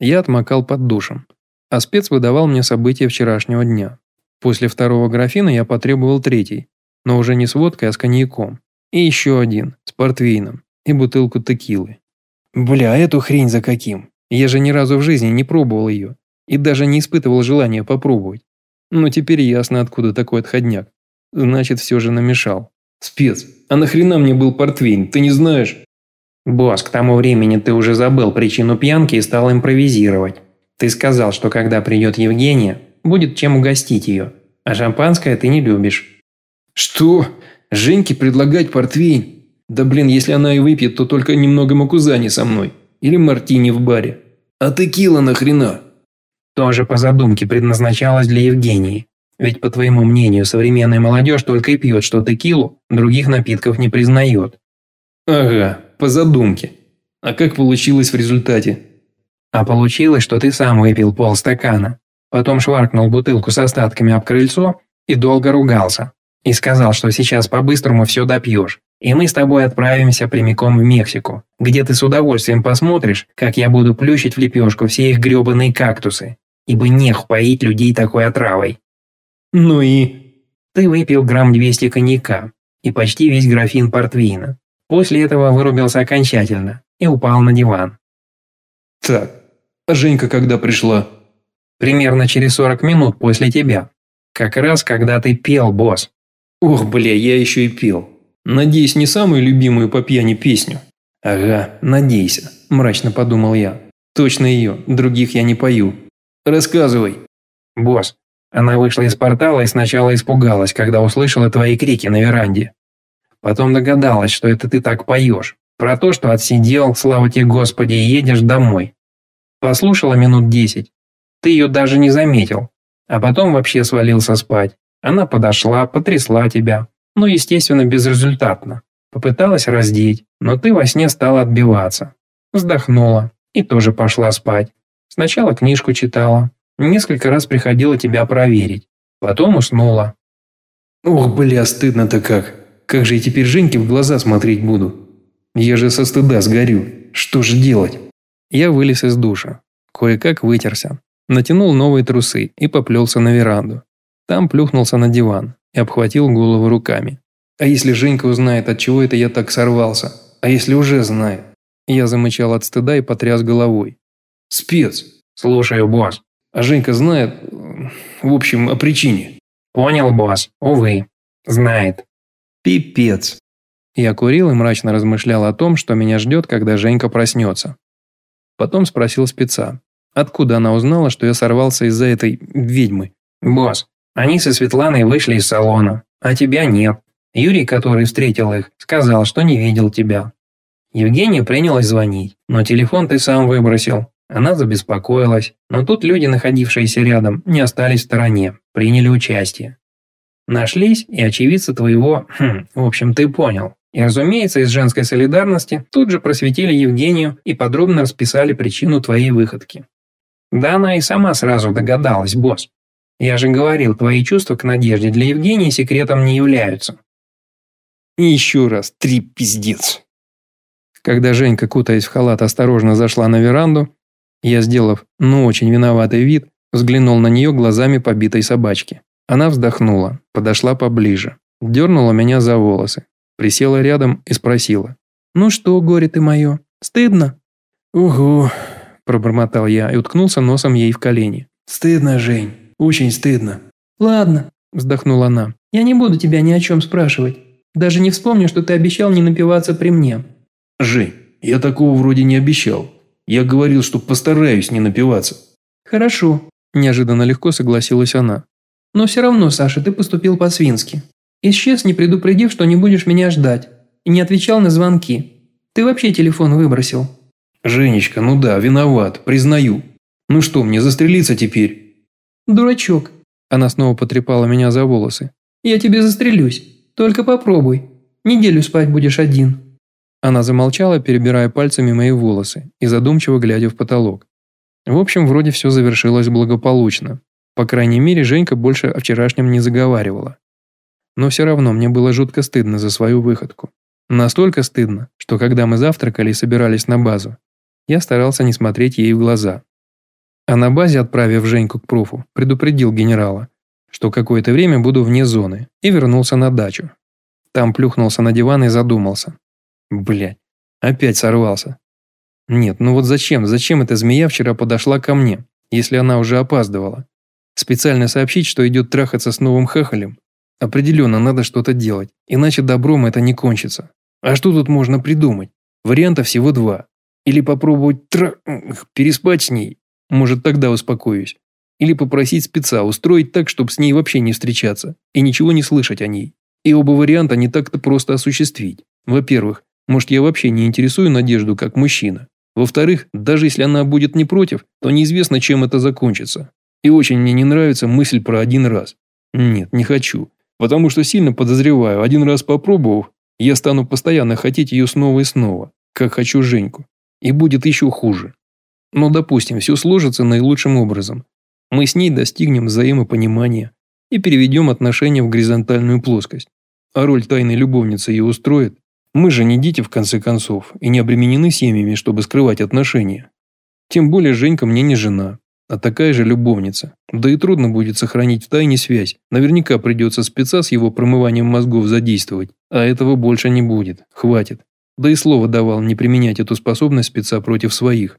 Я отмокал под душем. А спец выдавал мне события вчерашнего дня. После второго графина я потребовал третий, но уже не с водкой, а с коньяком. И еще один, с портвейном, и бутылку текилы. Бля, эту хрень за каким? Я же ни разу в жизни не пробовал ее. И даже не испытывал желания попробовать. Но теперь ясно, откуда такой отходняк. Значит, все же намешал. Спец, а нахрена мне был портвейн, ты не знаешь? Босс, к тому времени ты уже забыл причину пьянки и стал импровизировать. Ты сказал, что когда придет Евгения, будет чем угостить ее. А шампанское ты не любишь. Что? Женьке предлагать портвейн? Да блин, если она и выпьет, то только немного макузани со мной. Или мартини в баре. А текила нахрена? Тоже по задумке предназначалась для Евгении. Ведь, по твоему мнению, современная молодежь только и пьет, что текилу, других напитков не признает. Ага, по задумке. А как получилось в результате? А получилось, что ты сам выпил полстакана. Потом шваркнул бутылку с остатками об крыльцо и долго ругался. И сказал, что сейчас по-быстрому все допьешь. И мы с тобой отправимся прямиком в Мексику, где ты с удовольствием посмотришь, как я буду плющить в лепешку все их гребаные кактусы ибо нех поить людей такой отравой. Ну и... Ты выпил грамм 200 коньяка и почти весь графин портвейна. После этого вырубился окончательно и упал на диван. Так, Женька когда пришла? Примерно через 40 минут после тебя. Как раз когда ты пел, босс. Ох, бля, я еще и пел. Надеюсь, не самую любимую по пьяни песню. Ага, надейся, мрачно подумал я. Точно ее, других я не пою. Рассказывай. Босс, она вышла из портала и сначала испугалась, когда услышала твои крики на веранде. Потом догадалась, что это ты так поешь. Про то, что отсидел, слава тебе Господи, и едешь домой. Послушала минут десять. Ты ее даже не заметил. А потом вообще свалился спать. Она подошла, потрясла тебя. Ну, естественно, безрезультатно. Попыталась раздеть, но ты во сне стала отбиваться. Вздохнула и тоже пошла спать. Сначала книжку читала, несколько раз приходила тебя проверить, потом уснула. Ох, бля, стыдно-то как. Как же я теперь Женьке в глаза смотреть буду? Я же со стыда сгорю. Что же делать? Я вылез из душа. Кое-как вытерся. Натянул новые трусы и поплелся на веранду. Там плюхнулся на диван и обхватил голову руками. А если Женька узнает, от чего это я так сорвался? А если уже знает? Я замычал от стыда и потряс головой. Спец. Слушаю, босс. А Женька знает, в общем, о причине. Понял, босс. Увы. Знает. Пипец. Я курил и мрачно размышлял о том, что меня ждет, когда Женька проснется. Потом спросил спеца, откуда она узнала, что я сорвался из-за этой ведьмы. «Босс, они со Светланой вышли из салона, а тебя нет. Юрий, который встретил их, сказал, что не видел тебя. Евгения принялась звонить, но телефон ты сам выбросил. Она забеспокоилась, но тут люди, находившиеся рядом, не остались в стороне, приняли участие. Нашлись и очевидцы твоего, хм, в общем, ты понял. И, разумеется, из женской солидарности тут же просветили Евгению и подробно расписали причину твоей выходки. Да она и сама сразу догадалась, босс. Я же говорил, твои чувства к Надежде для Евгении секретом не являются. И еще раз, три пиздец. Когда Женька, кутаясь в халат, осторожно зашла на веранду, я, сделав, ну, очень виноватый вид, взглянул на нее глазами побитой собачки. Она вздохнула, подошла поближе, дернула меня за волосы, присела рядом и спросила. «Ну что, горе ты мое, стыдно?» «Угу», – пробормотал я и уткнулся носом ей в колени. «Стыдно, Жень, очень стыдно». «Ладно», – вздохнула она, – «я не буду тебя ни о чем спрашивать. Даже не вспомню, что ты обещал не напиваться при мне». «Жень, я такого вроде не обещал. Я говорил, что постараюсь не напиваться». «Хорошо», – неожиданно легко согласилась она. «Но все равно, Саша, ты поступил по-свински. Исчез, не предупредив, что не будешь меня ждать и не отвечал на звонки. Ты вообще телефон выбросил». «Женечка, ну да, виноват, признаю. Ну что, мне застрелиться теперь?» «Дурачок». Она снова потрепала меня за волосы. «Я тебе застрелюсь. Только попробуй. Неделю спать будешь один». Она замолчала, перебирая пальцами мои волосы и задумчиво глядя в потолок. В общем, вроде все завершилось благополучно. По крайней мере, Женька больше о вчерашнем не заговаривала. Но все равно мне было жутко стыдно за свою выходку. Настолько стыдно, что когда мы завтракали и собирались на базу, я старался не смотреть ей в глаза. А на базе, отправив Женьку к пруфу, предупредил генерала, что какое-то время буду вне зоны, и вернулся на дачу. Там плюхнулся на диван и задумался. Блять, опять сорвался. Нет, ну вот зачем, зачем эта змея вчера подошла ко мне, если она уже опаздывала? Специально сообщить, что идет трахаться с новым хахалем? Определенно надо что-то делать, иначе добром это не кончится. А что тут можно придумать? Вариантов всего два. Или попробовать тра... переспать с ней. Может, тогда успокоюсь. Или попросить спеца устроить так, чтобы с ней вообще не встречаться и ничего не слышать о ней. И оба варианта не так-то просто осуществить. Во-первых, может, я вообще не интересую Надежду как мужчина. Во-вторых, даже если она будет не против, то неизвестно, чем это закончится. И очень мне не нравится мысль про один раз. Нет, не хочу. Потому что сильно подозреваю, один раз попробовав, я стану постоянно хотеть ее снова и снова, как хочу Женьку. И будет еще хуже. Но, допустим, все сложится наилучшим образом. Мы с ней достигнем взаимопонимания и переведем отношения в горизонтальную плоскость. А роль тайной любовницы ее устроит. Мы же не дети, в конце концов, и не обременены семьями, чтобы скрывать отношения. Тем более Женька мне не жена, а такая же любовница. Да и трудно будет сохранить в тайне связь. Наверняка придется спеца с его промыванием мозгов задействовать. А этого больше не будет. Хватит. Да и слово давал не применять эту способность спеца против своих.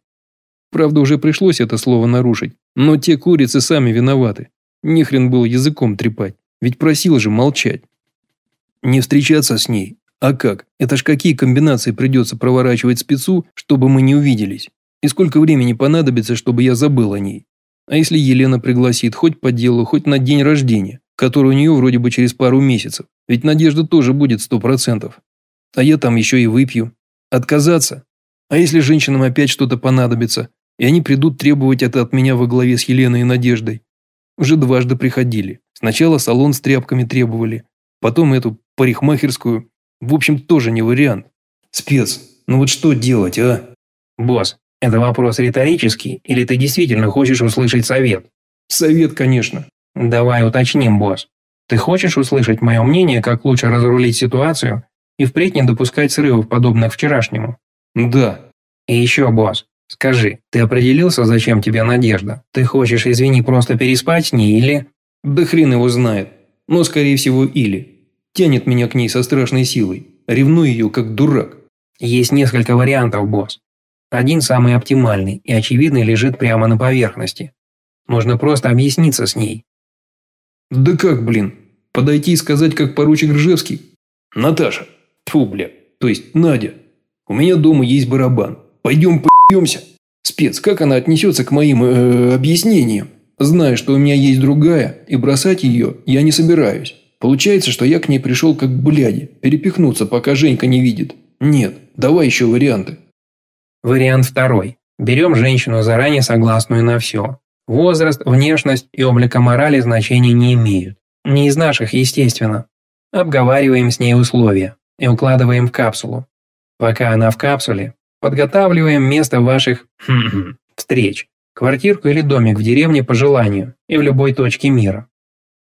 Правда, уже пришлось это слово нарушить. Но те курицы сами виноваты. Нехрен было языком трепать. Ведь просил же молчать. Не встречаться с ней. А как? Это ж какие комбинации придется проворачивать спецу, чтобы мы не увиделись? И сколько времени понадобится, чтобы я забыл о ней? А если Елена пригласит хоть по делу, хоть на день рождения, который у нее вроде бы через пару месяцев? Ведь надежда тоже будет сто процентов. А я там еще и выпью. Отказаться? А если женщинам опять что-то понадобится, и они придут требовать это от меня во главе с Еленой и Надеждой? Уже дважды приходили. Сначала салон с тряпками требовали, потом эту парикмахерскую. В общем, тоже не вариант. Спец, ну вот что делать, а? Босс, это вопрос риторический, или ты действительно хочешь услышать совет? Совет, конечно. Давай уточним, босс. Ты хочешь услышать мое мнение, как лучше разрулить ситуацию и впредь не допускать срывов, подобных вчерашнему? Да. И еще, босс, скажи, ты определился, зачем тебе надежда? Ты хочешь, извини, просто переспать с ней или... Да хрен его знает. Но, скорее всего, или. Тянет меня к ней со страшной силой. Ревную ее, как дурак. Есть несколько вариантов, босс. Один самый оптимальный и очевидный лежит прямо на поверхности. Нужно просто объясниться с ней. Да как, блин? Подойти и сказать, как поручик Ржевский? Наташа. Фу, бля. То есть Надя. У меня дома есть барабан. Пойдем по***емся. Спец, как она отнесется к моим э, объяснениям? Зная, что у меня есть другая, и бросать ее я не собираюсь. Получается, что я к ней пришел как бляди, перепихнуться, пока Женька не видит. Нет, давай еще варианты. Вариант второй. Берем женщину заранее согласную на все. Возраст, внешность и облика морали значения не имеют. Не из наших, естественно. Обговариваем с ней условия и укладываем в капсулу. Пока она в капсуле, подготавливаем место ваших встреч, квартирку или домик в деревне по желанию и в любой точке мира.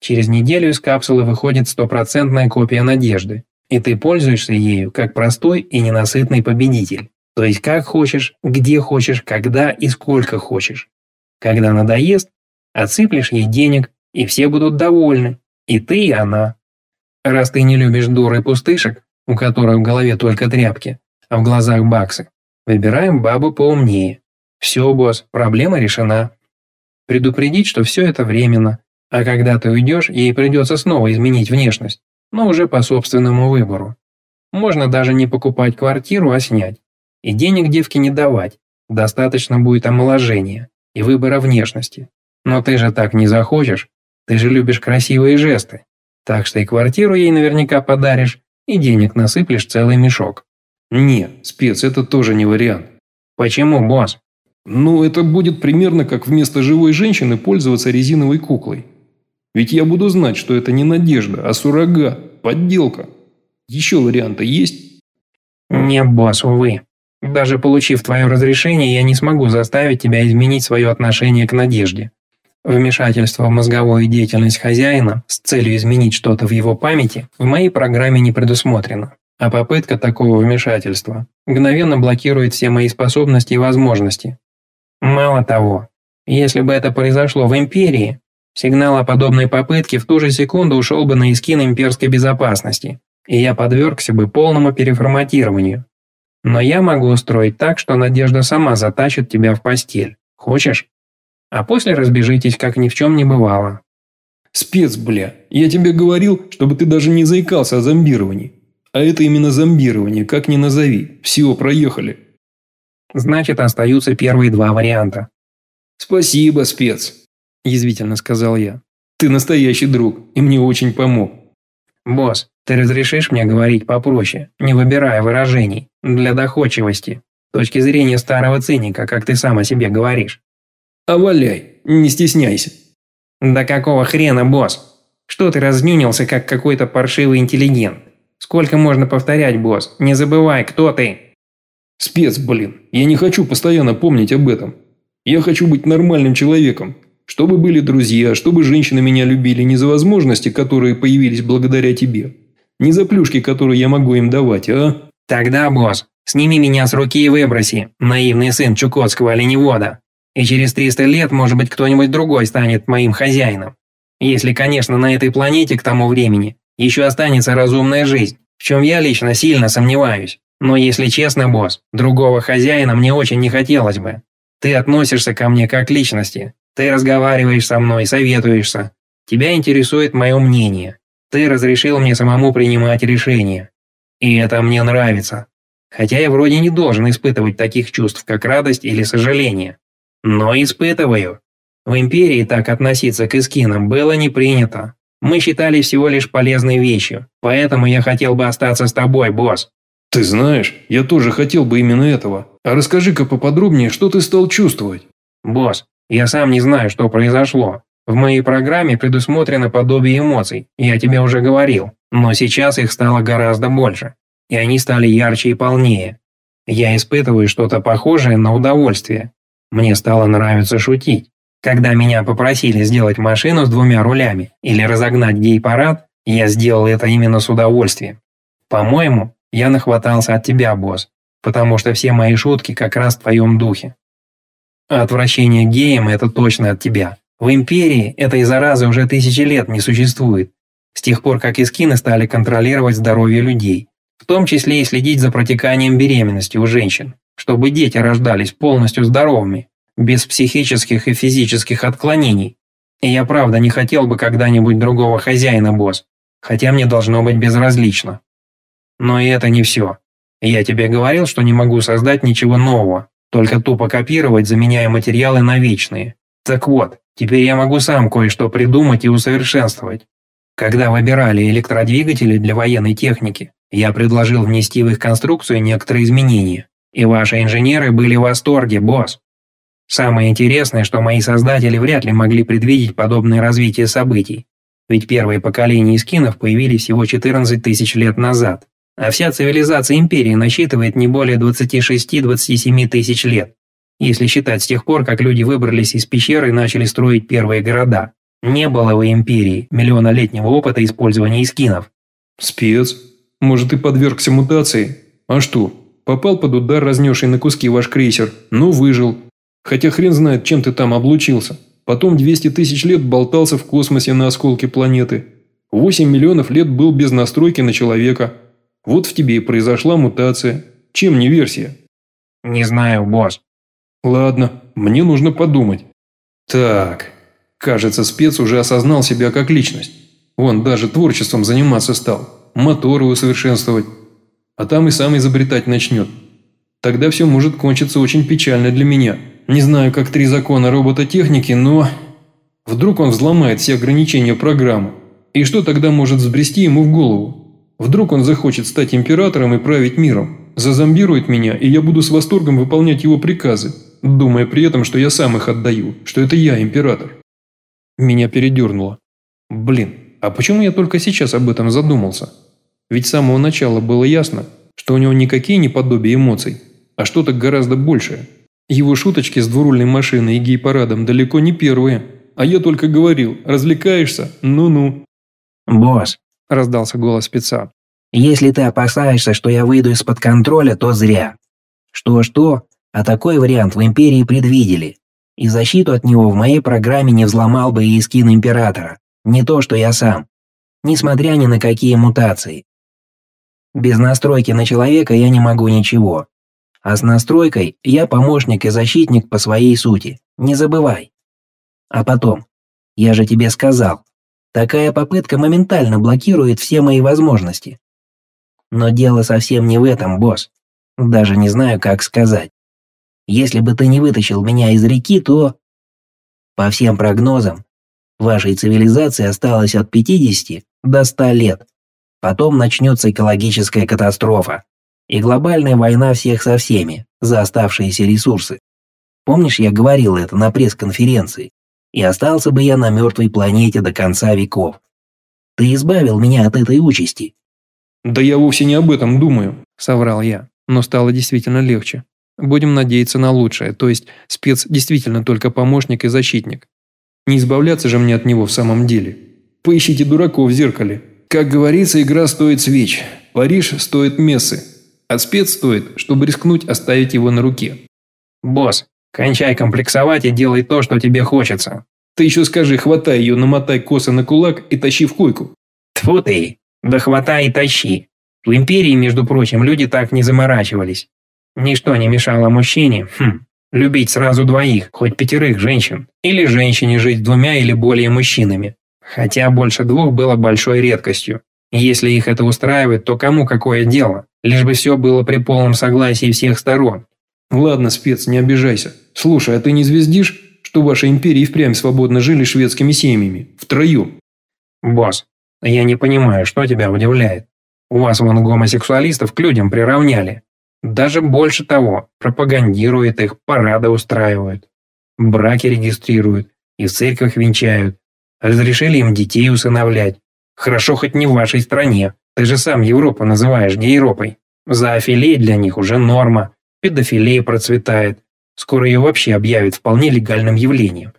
Через неделю из капсулы выходит стопроцентная копия надежды, и ты пользуешься ею как простой и ненасытный победитель. То есть как хочешь, где хочешь, когда и сколько хочешь. Когда надоест, отсыплешь ей денег, и все будут довольны. И ты, и она. Раз ты не любишь дур и пустышек, у которых в голове только тряпки, а в глазах баксы. Выбираем бабу поумнее. Все, босс, проблема решена. Предупредить, что все это временно, а когда ты уйдешь, ей придется снова изменить внешность, но уже по собственному выбору. Можно даже не покупать квартиру, а снять. И денег девке не давать. Достаточно будет омоложения и выбора внешности. Но ты же так не захочешь. Ты же любишь красивые жесты. Так что и квартиру ей наверняка подаришь, и денег насыплешь целый мешок. Не, спец, это тоже не вариант. Почему, босс? Ну, это будет примерно как вместо живой женщины пользоваться резиновой куклой. Ведь я буду знать, что это не надежда, а суррогат, подделка. Еще варианты есть? Не, босс, увы. Даже получив твое разрешение, я не смогу заставить тебя изменить свое отношение к надежде. Вмешательство в мозговую деятельность хозяина с целью изменить что-то в его памяти в моей программе не предусмотрено. А попытка такого вмешательства мгновенно блокирует все мои способности и возможности. Мало того, если бы это произошло в Империи, сигнал о подобной попытке в ту же секунду ушел бы на искин имперской безопасности, и я подвергся бы полному переформатированию. Но я могу устроить так, что Надежда сама затащит тебя в постель. Хочешь? А после разбежитесь, как ни в чем не бывало. Спец, бля, я тебе говорил, чтобы ты даже не заикался о зомбировании. А это именно зомбирование, как ни назови. Все, проехали. Значит, остаются первые два варианта. Спасибо, спец, язвительно сказал я. Ты настоящий друг, и мне очень помог. Босс, ты разрешишь мне говорить попроще, не выбирая выражений, для доходчивости, точки зрения старого циника, как ты сам о себе говоришь. А валяй, не стесняйся. Да какого хрена, босс? Что ты разнюнился, как какой-то паршивый интеллигент? Сколько можно повторять, босс? Не забывай, кто ты. Спец, блин, я не хочу постоянно помнить об этом. Я хочу быть нормальным человеком. Чтобы были друзья, чтобы женщины меня любили не за возможности, которые появились благодаря тебе. Не за плюшки, которые я могу им давать, а? Тогда, босс, сними меня с руки и выброси, наивный сын Чукотского оленевода. И через 300 лет, может быть, кто-нибудь другой станет моим хозяином. Если, конечно, на этой планете к тому времени еще останется разумная жизнь, в чем я лично сильно сомневаюсь. Но если честно, босс, другого хозяина мне очень не хотелось бы. Ты относишься ко мне как к личности. Ты разговариваешь со мной, советуешься. Тебя интересует мое мнение. Ты разрешил мне самому принимать решения. И это мне нравится. Хотя я вроде не должен испытывать таких чувств, как радость или сожаление. Но испытываю. В Империи так относиться к эскинам было не принято. Мы считали всего лишь полезной вещью, поэтому я хотел бы остаться с тобой, босс. Ты знаешь, я тоже хотел бы именно этого. А расскажи-ка поподробнее, что ты стал чувствовать? Босс, я сам не знаю, что произошло. В моей программе предусмотрено подобие эмоций, я тебе уже говорил, но сейчас их стало гораздо больше, и они стали ярче и полнее. Я испытываю что-то похожее на удовольствие. Мне стало нравиться шутить. Когда меня попросили сделать машину с двумя рулями или разогнать гей-парад, я сделал это именно с удовольствием. По-моему, я нахватался от тебя, босс, потому что все мои шутки как раз в твоем духе. А отвращение к геям – это точно от тебя. В Империи этой заразы уже тысячи лет не существует, с тех пор, как искины стали контролировать здоровье людей, в том числе и следить за протеканием беременности у женщин, чтобы дети рождались полностью здоровыми, без психических и физических отклонений. И я правда не хотел бы когда-нибудь другого хозяина, босс, хотя мне должно быть безразлично. Но и это не все. Я тебе говорил, что не могу создать ничего нового, только тупо копировать, заменяя материалы на вечные. Так вот, теперь я могу сам кое-что придумать и усовершенствовать. Когда выбирали электродвигатели для военной техники, я предложил внести в их конструкцию некоторые изменения. И ваши инженеры были в восторге, босс. Самое интересное, что мои создатели вряд ли могли предвидеть подобное развитие событий. Ведь первые поколения искинов появились всего 14 тысяч лет назад а вся цивилизация империи насчитывает не более 26-27 тысяч лет, если считать с тех пор, как люди выбрались из пещеры и начали строить первые города. Не было в империи миллионолетнего опыта использования искинов. Спец. Может, ты подвергся мутации? А что, попал под удар, разнесший на куски ваш крейсер, но выжил. Хотя хрен знает, чем ты там облучился. Потом 200 тысяч лет болтался в космосе на осколке планеты. 8 миллионов лет был без настройки на человека – вот в тебе и произошла мутация. Чем не версия? Не знаю, босс. Ладно, мне нужно подумать. Так, кажется, спец уже осознал себя как личность. Он даже творчеством заниматься стал, моторы усовершенствовать. А там и сам изобретать начнет. Тогда все может кончиться очень печально для меня. Не знаю, как три закона робототехники, но... Вдруг он взломает все ограничения программы. И что тогда может взбрести ему в голову? Вдруг он захочет стать императором и править миром, зазомбирует меня, и я буду с восторгом выполнять его приказы, думая при этом, что я сам их отдаю, что это я император. Меня передернуло. Блин, а почему я только сейчас об этом задумался? Ведь с самого начала было ясно, что у него никакие не подобия эмоций, а что-то гораздо большее. Его шуточки с двурульной машиной и гей-парадом далеко не первые. А я только говорил, развлекаешься? Ну-ну. «Босс», – раздался голос спеца. «если ты опасаешься, что я выйду из-под контроля, то зря. Что-что, а такой вариант в Империи предвидели. И защиту от него в моей программе не взломал бы и скин Императора. Не то, что я сам. Несмотря ни на какие мутации. Без настройки на человека я не могу ничего. А с настройкой я помощник и защитник по своей сути. Не забывай. А потом, я же тебе сказал, такая попытка моментально блокирует все мои возможности. Но дело совсем не в этом, босс. Даже не знаю, как сказать. Если бы ты не вытащил меня из реки, то... По всем прогнозам, вашей цивилизации осталось от 50 до 100 лет. Потом начнется экологическая катастрофа и глобальная война всех со всеми за оставшиеся ресурсы. Помнишь, я говорил это на пресс-конференции? И остался бы я на мертвой планете до конца веков. Ты избавил меня от этой участи. Да я вовсе не об этом думаю, соврал я, но стало действительно легче. Будем надеяться на лучшее, то есть спец действительно только помощник и защитник. Не избавляться же мне от него в самом деле. Поищите дураков в зеркале. Как говорится, игра стоит свеч. Париж стоит мессы. А спец стоит, чтобы рискнуть оставить его на руке. Босс, кончай комплексовать и делай то, что тебе хочется. Ты еще скажи, хватай ее, намотай косы на кулак и тащи в койку. Тфу ты, да хватай и тащи. В империи, между прочим, люди так не заморачивались. Ничто не мешало мужчине, хм, любить сразу двоих, хоть пятерых женщин, или женщине жить двумя или более мужчинами. Хотя больше двух было большой редкостью. Если их это устраивает, то кому какое дело? Лишь бы все было при полном согласии всех сторон. Ладно, спец, не обижайся. Слушай, а ты не звездишь, что ваши империи впрямь свободно жили шведскими семьями? Втроем? Босс, я не понимаю, что тебя удивляет. У вас вон гомосексуалистов к людям приравняли. Даже больше того, пропагандирует их, парады устраивают. Браки регистрируют и в церковь венчают. Разрешили им детей усыновлять. Хорошо хоть не в вашей стране. Ты же сам Европу называешь гейропой. Зоофилия для них уже норма. Педофилия процветает. Скоро ее вообще объявят вполне легальным явлением.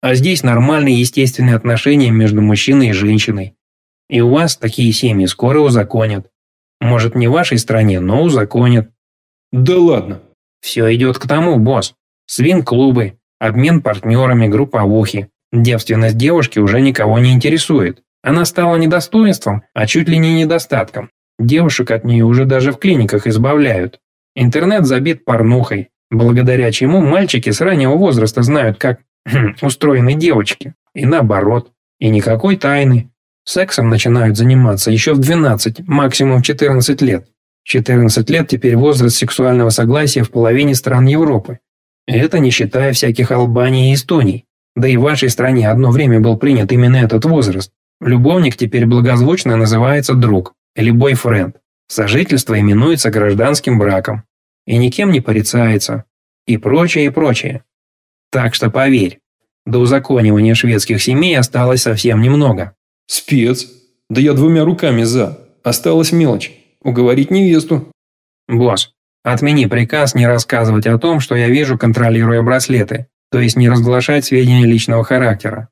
А здесь нормальные естественные отношения между мужчиной и женщиной. И у вас такие семьи скоро узаконят. Может, не в вашей стране, но узаконят. Да ладно. Все идет к тому, босс. Свин-клубы, обмен партнерами, групповухи. Девственность девушки уже никого не интересует. Она стала не достоинством, а чуть ли не недостатком. Девушек от нее уже даже в клиниках избавляют. Интернет забит порнухой, благодаря чему мальчики с раннего возраста знают, как устроены девочки. И наоборот. И никакой тайны. Сексом начинают заниматься еще в 12, максимум в 14 лет. 14 лет теперь возраст сексуального согласия в половине стран Европы. Это не считая всяких Албании и Эстонии. Да и в вашей стране одно время был принят именно этот возраст. Любовник теперь благозвучно называется друг или бойфренд. Сожительство именуется гражданским браком. И никем не порицается. И прочее, и прочее. Так что поверь, до узаконивания шведских семей осталось совсем немного. Спец. Да я двумя руками за. Осталась мелочь. Уговорить невесту. Босс, отмени приказ не рассказывать о том, что я вижу, контролируя браслеты то есть не разглашать сведения личного характера.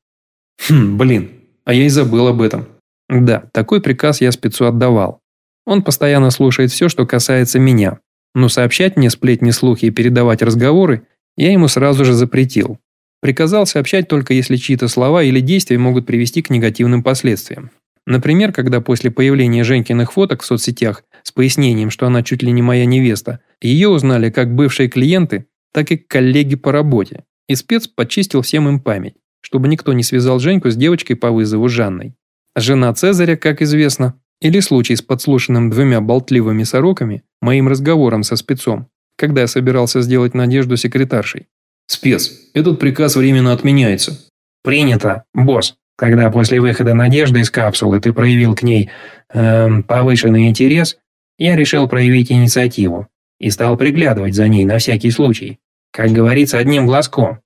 Хм, блин, а я и забыл об этом. Да, такой приказ я спецу отдавал. Он постоянно слушает все, что касается меня, но сообщать мне сплетни, слухи и передавать разговоры я ему сразу же запретил. Приказал сообщать только если чьи-то слова или действия могут привести к негативным последствиям. Например, когда после появления Женькиных фоток в соцсетях с пояснением, что она чуть ли не моя невеста, ее узнали как бывшие клиенты, так и коллеги по работе. И спец почистил всем им память, чтобы никто не связал Женьку с девочкой по вызову Жанной. Жена Цезаря, как известно, или случай с подслушанным двумя болтливыми сороками моим разговором со спецом, когда я собирался сделать Надежду секретаршей. «Спец, этот приказ временно отменяется». «Принято, босс. Когда после выхода Надежды из капсулы ты проявил к ней эм, повышенный интерес, я решил проявить инициативу и стал приглядывать за ней на всякий случай. Как говорится, одним глазком».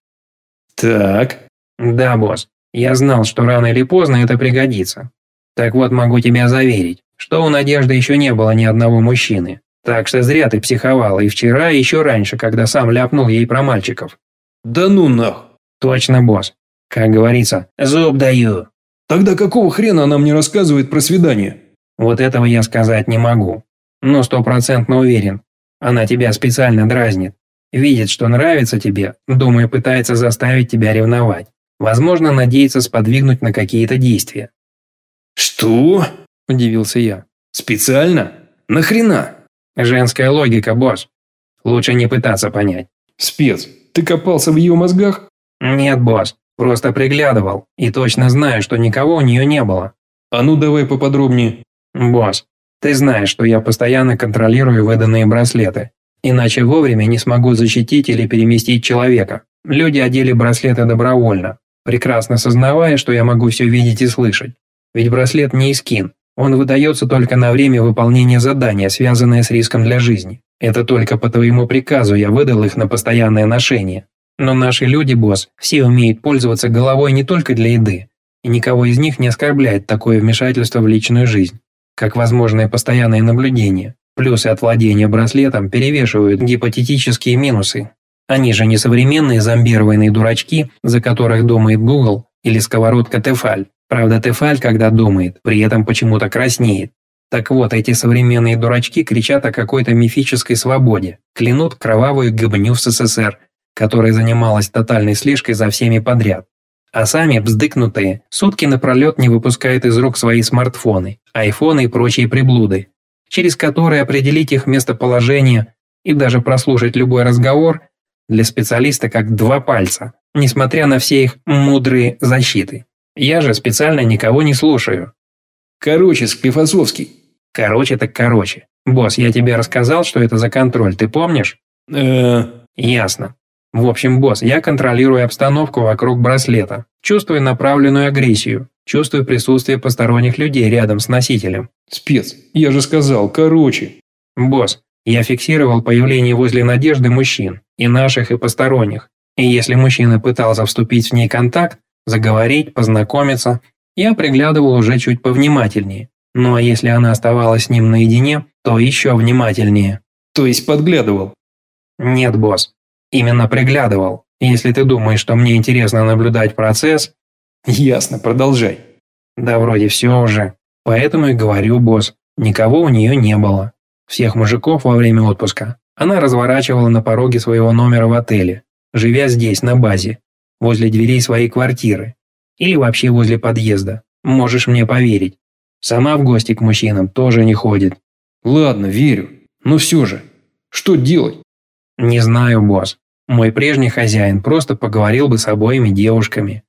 «Так». «Да, босс. Я знал, что рано или поздно это пригодится. Так вот, могу тебя заверить, что у Надежды еще не было ни одного мужчины. Так что зря ты психовала и вчера, и еще раньше, когда сам ляпнул ей про мальчиков. Да ну нах. Точно, босс. Как говорится, зуб даю. Тогда какого хрена она мне рассказывает про свидание? Вот этого я сказать не могу. Но стопроцентно уверен. Она тебя специально дразнит. Видит, что нравится тебе, думаю, пытается заставить тебя ревновать. Возможно, надеется сподвигнуть на какие-то действия. «Что?» – удивился я. «Специально? Нахрена?» «Женская логика, босс. Лучше не пытаться понять». «Спец, ты копался в ее мозгах?» «Нет, босс. Просто приглядывал. И точно знаю, что никого у нее не было». «А ну давай поподробнее». «Босс, ты знаешь, что я постоянно контролирую выданные браслеты. Иначе вовремя не смогу защитить или переместить человека. Люди одели браслеты добровольно, прекрасно сознавая, что я могу все видеть и слышать. Ведь браслет не искин, он выдается только на время выполнения задания, связанное с риском для жизни. Это только по твоему приказу я выдал их на постоянное ношение. Но наши люди, босс, все умеют пользоваться головой не только для еды, и никого из них не оскорбляет такое вмешательство в личную жизнь, как возможное постоянное наблюдение. Плюсы от владения браслетом перевешивают гипотетические минусы. Они же не современные зомбированные дурачки, за которых думает Google или сковородка Тефаль. Правда, Тефаль, когда думает, при этом почему-то краснеет. Так вот, эти современные дурачки кричат о какой-то мифической свободе, клянут кровавую гыбню в СССР, которая занималась тотальной слежкой за всеми подряд. А сами, вздыкнутые, сутки напролет не выпускают из рук свои смартфоны, айфоны и прочие приблуды, через которые определить их местоположение и даже прослушать любой разговор для специалиста как два пальца, несмотря на все их мудрые защиты. Я же специально никого не слушаю. Короче, Склифосовский. Короче так короче. Босс, я тебе рассказал, что это за контроль, ты помнишь? э Ясно. В общем, босс, я контролирую обстановку вокруг браслета, чувствую направленную агрессию, чувствую присутствие посторонних людей рядом с носителем. Спец, я же сказал, короче. Босс, я фиксировал появление возле Надежды мужчин, и наших, и посторонних. И если мужчина пытался вступить в ней контакт, заговорить, познакомиться, я приглядывал уже чуть повнимательнее. Ну а если она оставалась с ним наедине, то еще внимательнее. То есть подглядывал? Нет, босс. Именно приглядывал. Если ты думаешь, что мне интересно наблюдать процесс... Ясно, продолжай. Да вроде все уже. Поэтому и говорю, босс, никого у нее не было. Всех мужиков во время отпуска она разворачивала на пороге своего номера в отеле, живя здесь, на базе, возле дверей своей квартиры или вообще возле подъезда. Можешь мне поверить. Сама в гости к мужчинам тоже не ходит. Ладно, верю. Но все же, что делать? Не знаю, босс. Мой прежний хозяин просто поговорил бы с обоими девушками.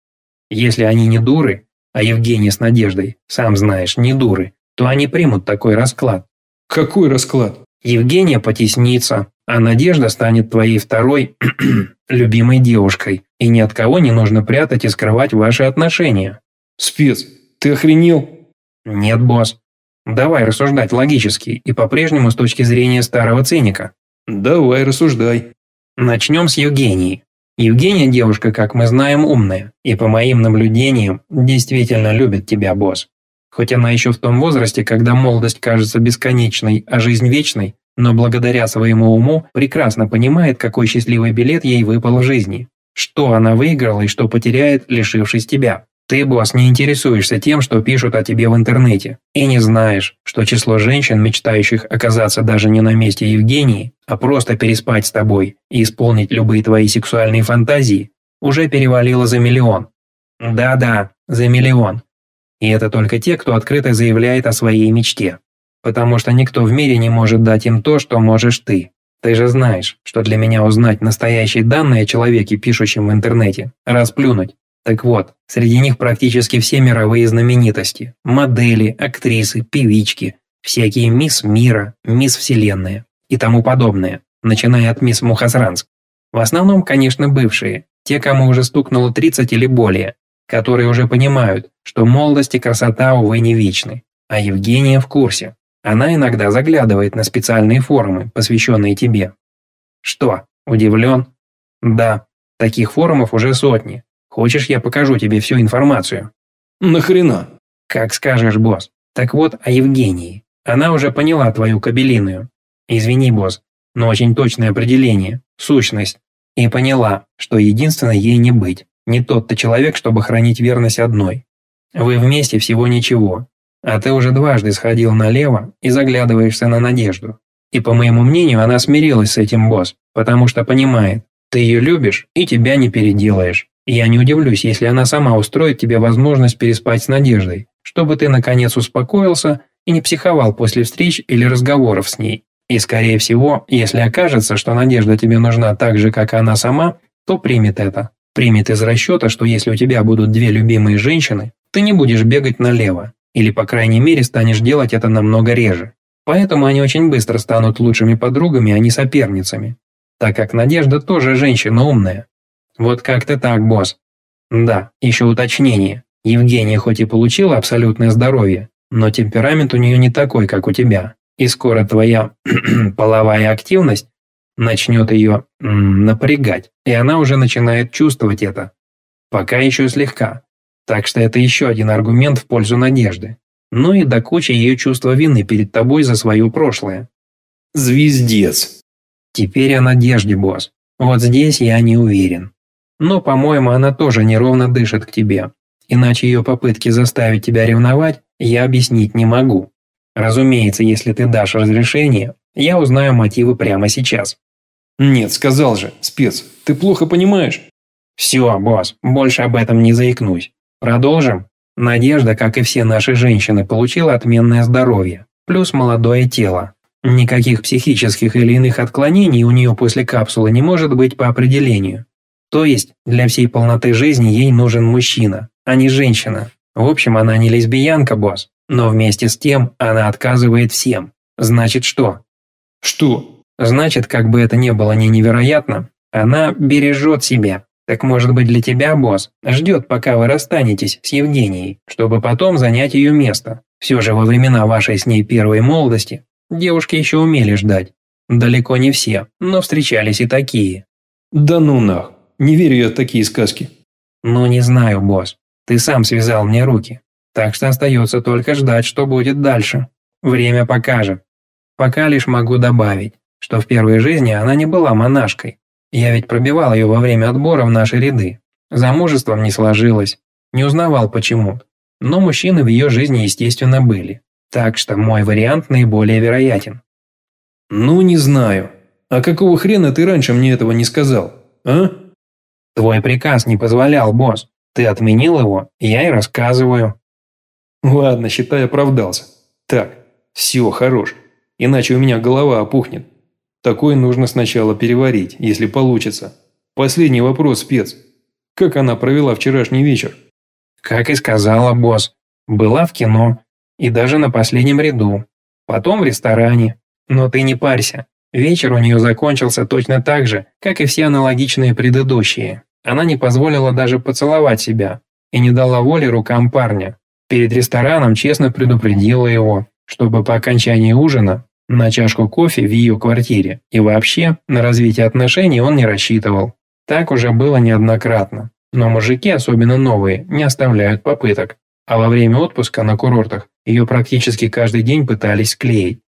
Если они не дуры, а Евгений с Надеждой, сам знаешь, не дуры, то они примут такой расклад. Какой расклад? Евгения потеснится, а Надежда станет твоей второй любимой девушкой, и ни от кого не нужно прятать и скрывать ваши отношения. Спец, ты охренел? Нет, босс. Давай рассуждать логически и по-прежнему с точки зрения старого циника. Давай, рассуждай. Начнем с Евгении. Евгения девушка, как мы знаем, умная, и по моим наблюдениям, действительно любит тебя, босс. Хоть она еще в том возрасте, когда молодость кажется бесконечной, а жизнь вечной, но благодаря своему уму прекрасно понимает, какой счастливый билет ей выпал в жизни. Что она выиграла и что потеряет, лишившись тебя. Ты, босс, не интересуешься тем, что пишут о тебе в интернете, и не знаешь, что число женщин, мечтающих оказаться даже не на месте Евгении, а просто переспать с тобой и исполнить любые твои сексуальные фантазии, уже перевалило за миллион. Да-да, за миллион. И это только те, кто открыто заявляет о своей мечте. Потому что никто в мире не может дать им то, что можешь ты. Ты же знаешь, что для меня узнать настоящие данные о человеке, пишущем в интернете, расплюнуть. Так вот, среди них практически все мировые знаменитости. Модели, актрисы, певички, всякие мисс мира, мисс вселенная и тому подобное, начиная от мисс Мухасранск. В основном, конечно, бывшие, те, кому уже стукнуло 30 или более, которые уже понимают, что молодость и красота, увы, не вечны. А Евгения в курсе. Она иногда заглядывает на специальные форумы, посвященные тебе. Что, удивлен? Да, таких форумов уже сотни, Хочешь, я покажу тебе всю информацию?» «Нахрена?» «Как скажешь, босс. Так вот, о Евгении. Она уже поняла твою кабелиную. Извини, босс, но очень точное определение, сущность. И поняла, что единственное ей не быть. Не тот ты человек, чтобы хранить верность одной. Вы вместе всего ничего. А ты уже дважды сходил налево и заглядываешься на надежду. И по моему мнению, она смирилась с этим, босс, потому что понимает, ты ее любишь и тебя не переделаешь. Я не удивлюсь, если она сама устроит тебе возможность переспать с Надеждой, чтобы ты наконец успокоился и не психовал после встреч или разговоров с ней. И скорее всего, если окажется, что Надежда тебе нужна так же, как она сама, то примет это. Примет из расчета, что если у тебя будут две любимые женщины, ты не будешь бегать налево, или по крайней мере станешь делать это намного реже. Поэтому они очень быстро станут лучшими подругами, а не соперницами. Так как Надежда тоже женщина умная, вот как-то так, босс. Да, еще уточнение. Евгения хоть и получила абсолютное здоровье, но темперамент у нее не такой, как у тебя. И скоро твоя половая активность начнет ее напрягать, и она уже начинает чувствовать это. Пока еще слегка. Так что это еще один аргумент в пользу надежды. Ну и до кучи ее чувства вины перед тобой за свое прошлое. Звездец. Теперь о надежде, босс. Вот здесь я не уверен. Но, по-моему, она тоже неровно дышит к тебе. Иначе ее попытки заставить тебя ревновать я объяснить не могу. Разумеется, если ты дашь разрешение, я узнаю мотивы прямо сейчас. Нет, сказал же, спец, ты плохо понимаешь. Все, босс, больше об этом не заикнусь. Продолжим? Надежда, как и все наши женщины, получила отменное здоровье, плюс молодое тело. Никаких психических или иных отклонений у нее после капсулы не может быть по определению. То есть для всей полноты жизни ей нужен мужчина, а не женщина. В общем, она не лесбиянка, босс. Но вместе с тем она отказывает всем. Значит что? Что? Значит, как бы это ни было не невероятно, она бережет себя. Так может быть для тебя, босс, ждет, пока вы расстанетесь с Евгенией, чтобы потом занять ее место. Все же во времена вашей с ней первой молодости девушки еще умели ждать. Далеко не все, но встречались и такие. Да ну нах. Не верю я в такие сказки. Ну не знаю, босс. Ты сам связал мне руки. Так что остается только ждать, что будет дальше. Время покажет. Пока лишь могу добавить, что в первой жизни она не была монашкой. Я ведь пробивал ее во время отбора в наши ряды. Замужеством не сложилось. Не узнавал почему. Но мужчины в ее жизни, естественно, были. Так что мой вариант наиболее вероятен. Ну, не знаю. А какого хрена ты раньше мне этого не сказал, а? Твой приказ не позволял, босс. Ты отменил его, я и рассказываю. Ладно, считай, оправдался. Так, все, хорош. Иначе у меня голова опухнет. Такое нужно сначала переварить, если получится. Последний вопрос, спец. Как она провела вчерашний вечер? Как и сказала, босс. Была в кино. И даже на последнем ряду. Потом в ресторане. Но ты не парься. Вечер у нее закончился точно так же, как и все аналогичные предыдущие. Она не позволила даже поцеловать себя и не дала воли рукам парня. Перед рестораном честно предупредила его, чтобы по окончании ужина на чашку кофе в ее квартире и вообще на развитие отношений он не рассчитывал. Так уже было неоднократно. Но мужики, особенно новые, не оставляют попыток. А во время отпуска на курортах ее практически каждый день пытались склеить.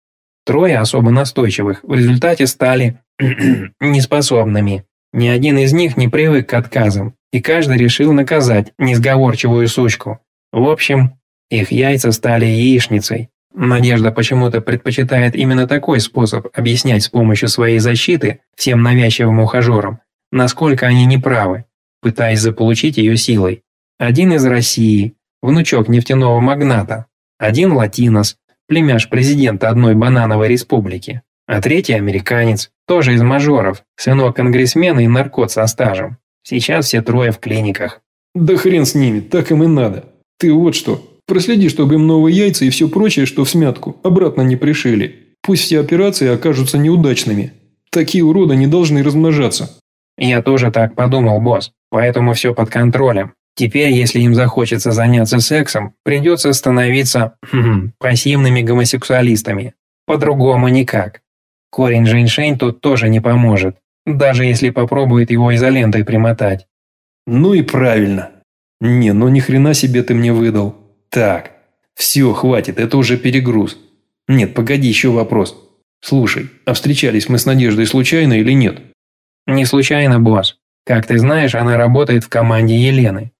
Трое особо настойчивых в результате стали неспособными. Ни один из них не привык к отказам, и каждый решил наказать несговорчивую сучку. В общем, их яйца стали яичницей. Надежда почему-то предпочитает именно такой способ объяснять с помощью своей защиты всем навязчивым ухажерам, насколько они неправы, пытаясь заполучить ее силой. Один из России, внучок нефтяного магната. Один латинос, племяш президента одной банановой республики. А третий американец, тоже из мажоров, сынок конгрессмена и наркот со стажем. Сейчас все трое в клиниках. Да хрен с ними, так им и надо. Ты вот что, проследи, чтобы им новые яйца и все прочее, что в смятку, обратно не пришили. Пусть все операции окажутся неудачными. Такие уроды не должны размножаться. Я тоже так подумал, босс, поэтому все под контролем. Теперь, если им захочется заняться сексом, придется становиться пассивными гомосексуалистами. По-другому никак. Корень женьшень тут тоже не поможет, даже если попробует его изолентой примотать. Ну и правильно. Не, ну ни хрена себе ты мне выдал. Так, все, хватит, это уже перегруз. Нет, погоди, еще вопрос. Слушай, а встречались мы с Надеждой случайно или нет? Не случайно, босс. Как ты знаешь, она работает в команде Елены.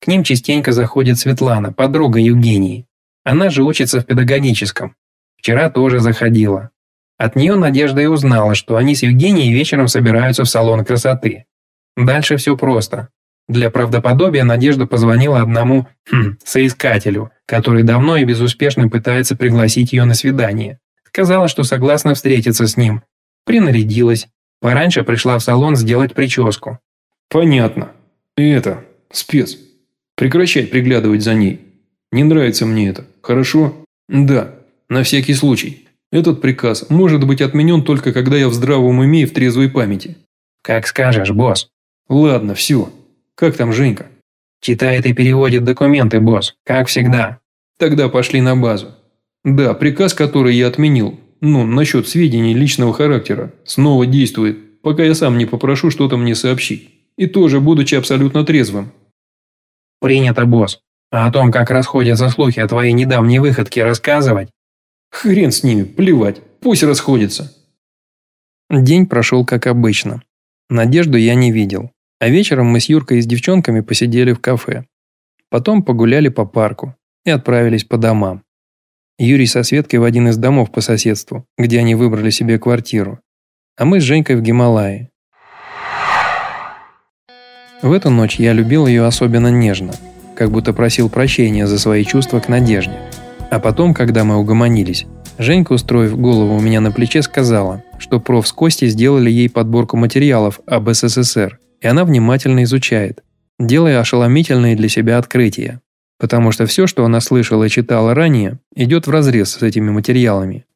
К ним частенько заходит Светлана, подруга Евгении. Она же учится в педагогическом. Вчера тоже заходила. От нее Надежда и узнала, что они с Евгенией вечером собираются в салон красоты. Дальше все просто. Для правдоподобия Надежда позвонила одному хм, соискателю, который давно и безуспешно пытается пригласить ее на свидание. Сказала, что согласна встретиться с ним. Принарядилась. Пораньше пришла в салон сделать прическу. Понятно. И это, спец. Прекращай приглядывать за ней. Не нравится мне это. Хорошо? Да. На всякий случай. Этот приказ может быть отменен только когда я в здравом уме и в трезвой памяти. Как скажешь, босс. Ладно, все. Как там Женька? Читает и переводит документы, босс, как всегда. Тогда пошли на базу. Да, приказ, который я отменил, ну, насчет сведений личного характера, снова действует, пока я сам не попрошу что-то мне сообщить. И тоже будучи абсолютно трезвым. Принято, босс. А о том, как расходятся слухи о твоей недавней выходке, рассказывать? Хрен с ними, плевать, пусть расходятся. День прошел как обычно. Надежду я не видел. А вечером мы с Юркой и с девчонками посидели в кафе. Потом погуляли по парку и отправились по домам. Юрий со Светкой в один из домов по соседству, где они выбрали себе квартиру. А мы с Женькой в Гималае. В эту ночь я любил ее особенно нежно, как будто просил прощения за свои чувства к Надежде. А потом, когда мы угомонились, Женька, устроив голову у меня на плече, сказала, что проф с Костей сделали ей подборку материалов об СССР – и она внимательно изучает, делая ошеломительные для себя открытия. Потому что все, что она слышала и читала ранее, идет вразрез с этими материалами.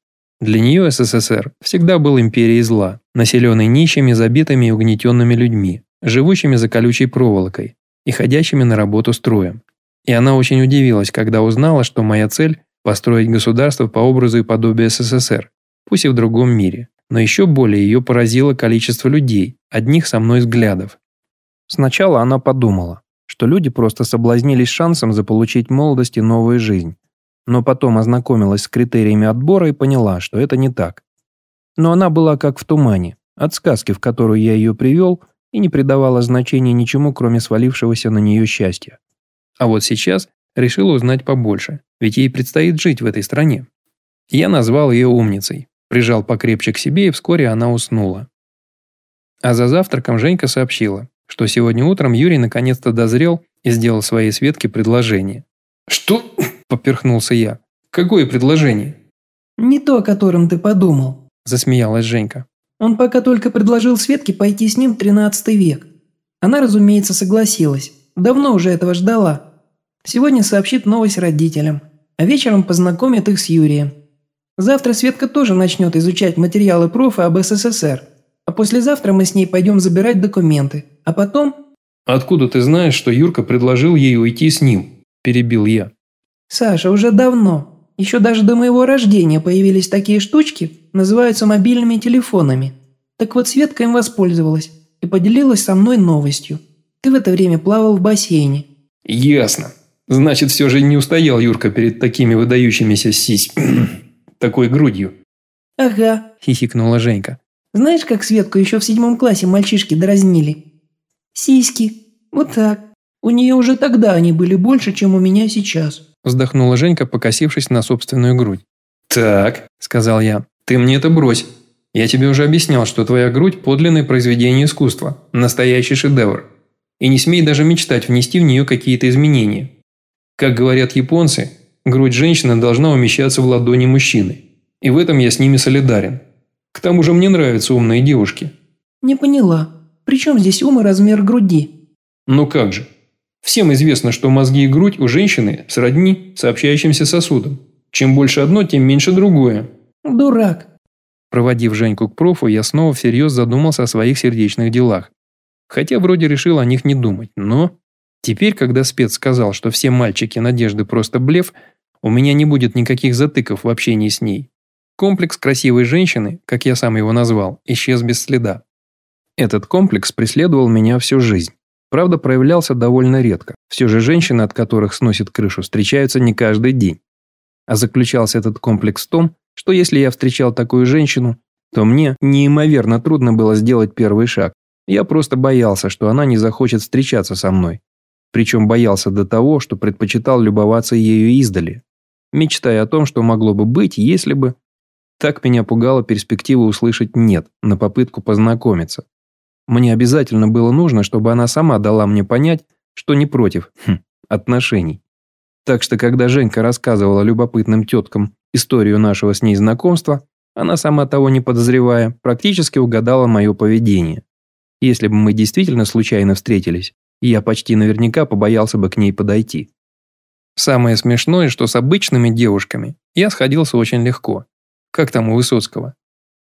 Для нее СССР всегда был империей зла, населенной нищими, забитыми и угнетенными людьми, живущими за колючей проволокой и ходящими на работу строем. И она очень удивилась, когда узнала, что моя цель – построить государство по образу и подобию СССР, пусть и в другом мире. Но еще более ее поразило количество людей, одних со мной взглядов. Сначала она подумала, что люди просто соблазнились шансом заполучить молодость и новую жизнь. Но потом ознакомилась с критериями отбора и поняла, что это не так. Но она была как в тумане, от сказки, в которую я ее привел, и не придавала значения ничему, кроме свалившегося на нее счастья. А вот сейчас решила узнать побольше, ведь ей предстоит жить в этой стране. Я назвал ее умницей, прижал покрепче к себе, и вскоре она уснула. А за завтраком Женька сообщила, что сегодня утром Юрий наконец-то дозрел и сделал своей Светке предложение. «Что?» – поперхнулся я. «Какое предложение?» «Не то, о котором ты подумал», – засмеялась Женька. «Он пока только предложил Светке пойти с ним в тринадцатый век. Она, разумеется, согласилась. Давно уже этого ждала. Сегодня сообщит новость родителям, а вечером познакомит их с Юрием. Завтра Светка тоже начнет изучать материалы профа об СССР. А послезавтра мы с ней пойдем забирать документы. А потом...» «Откуда ты знаешь, что Юрка предложил ей уйти с ним?» – перебил я. «Саша, уже давно. Еще даже до моего рождения появились такие штучки, называются мобильными телефонами. Так вот Светка им воспользовалась и поделилась со мной новостью. Ты в это время плавал в бассейне». «Ясно. Значит, все же не устоял Юрка перед такими выдающимися сись... такой грудью». «Ага», – хихикнула Женька. Знаешь, как Светку еще в седьмом классе мальчишки дразнили? Сиськи. Вот так. У нее уже тогда они были больше, чем у меня сейчас. Вздохнула Женька, покосившись на собственную грудь. «Так», – сказал я, – «ты мне это брось. Я тебе уже объяснял, что твоя грудь – подлинное произведение искусства, настоящий шедевр. И не смей даже мечтать внести в нее какие-то изменения. Как говорят японцы, грудь женщины должна умещаться в ладони мужчины. И в этом я с ними солидарен. К тому же мне нравятся умные девушки. Не поняла. При чем здесь ум и размер груди? Ну как же. Всем известно, что мозги и грудь у женщины сродни сообщающимся сосудам. Чем больше одно, тем меньше другое. Дурак. Проводив Женьку к профу, я снова всерьез задумался о своих сердечных делах. Хотя вроде решил о них не думать, но... Теперь, когда спец сказал, что все мальчики Надежды просто блеф, у меня не будет никаких затыков в общении с ней. Комплекс красивой женщины, как я сам его назвал, исчез без следа. Этот комплекс преследовал меня всю жизнь. Правда, проявлялся довольно редко. Все же женщины, от которых сносит крышу, встречаются не каждый день. А заключался этот комплекс в том, что если я встречал такую женщину, то мне неимоверно трудно было сделать первый шаг. Я просто боялся, что она не захочет встречаться со мной. Причем боялся до того, что предпочитал любоваться ею издали, мечтая о том, что могло бы быть, если бы... Так меня пугала перспектива услышать «нет» на попытку познакомиться. Мне обязательно было нужно, чтобы она сама дала мне понять, что не против хм, отношений. Так что, когда Женька рассказывала любопытным теткам историю нашего с ней знакомства, она сама того не подозревая, практически угадала мое поведение. Если бы мы действительно случайно встретились, я почти наверняка побоялся бы к ней подойти. Самое смешное, что с обычными девушками я сходился очень легко. Как там у Высоцкого?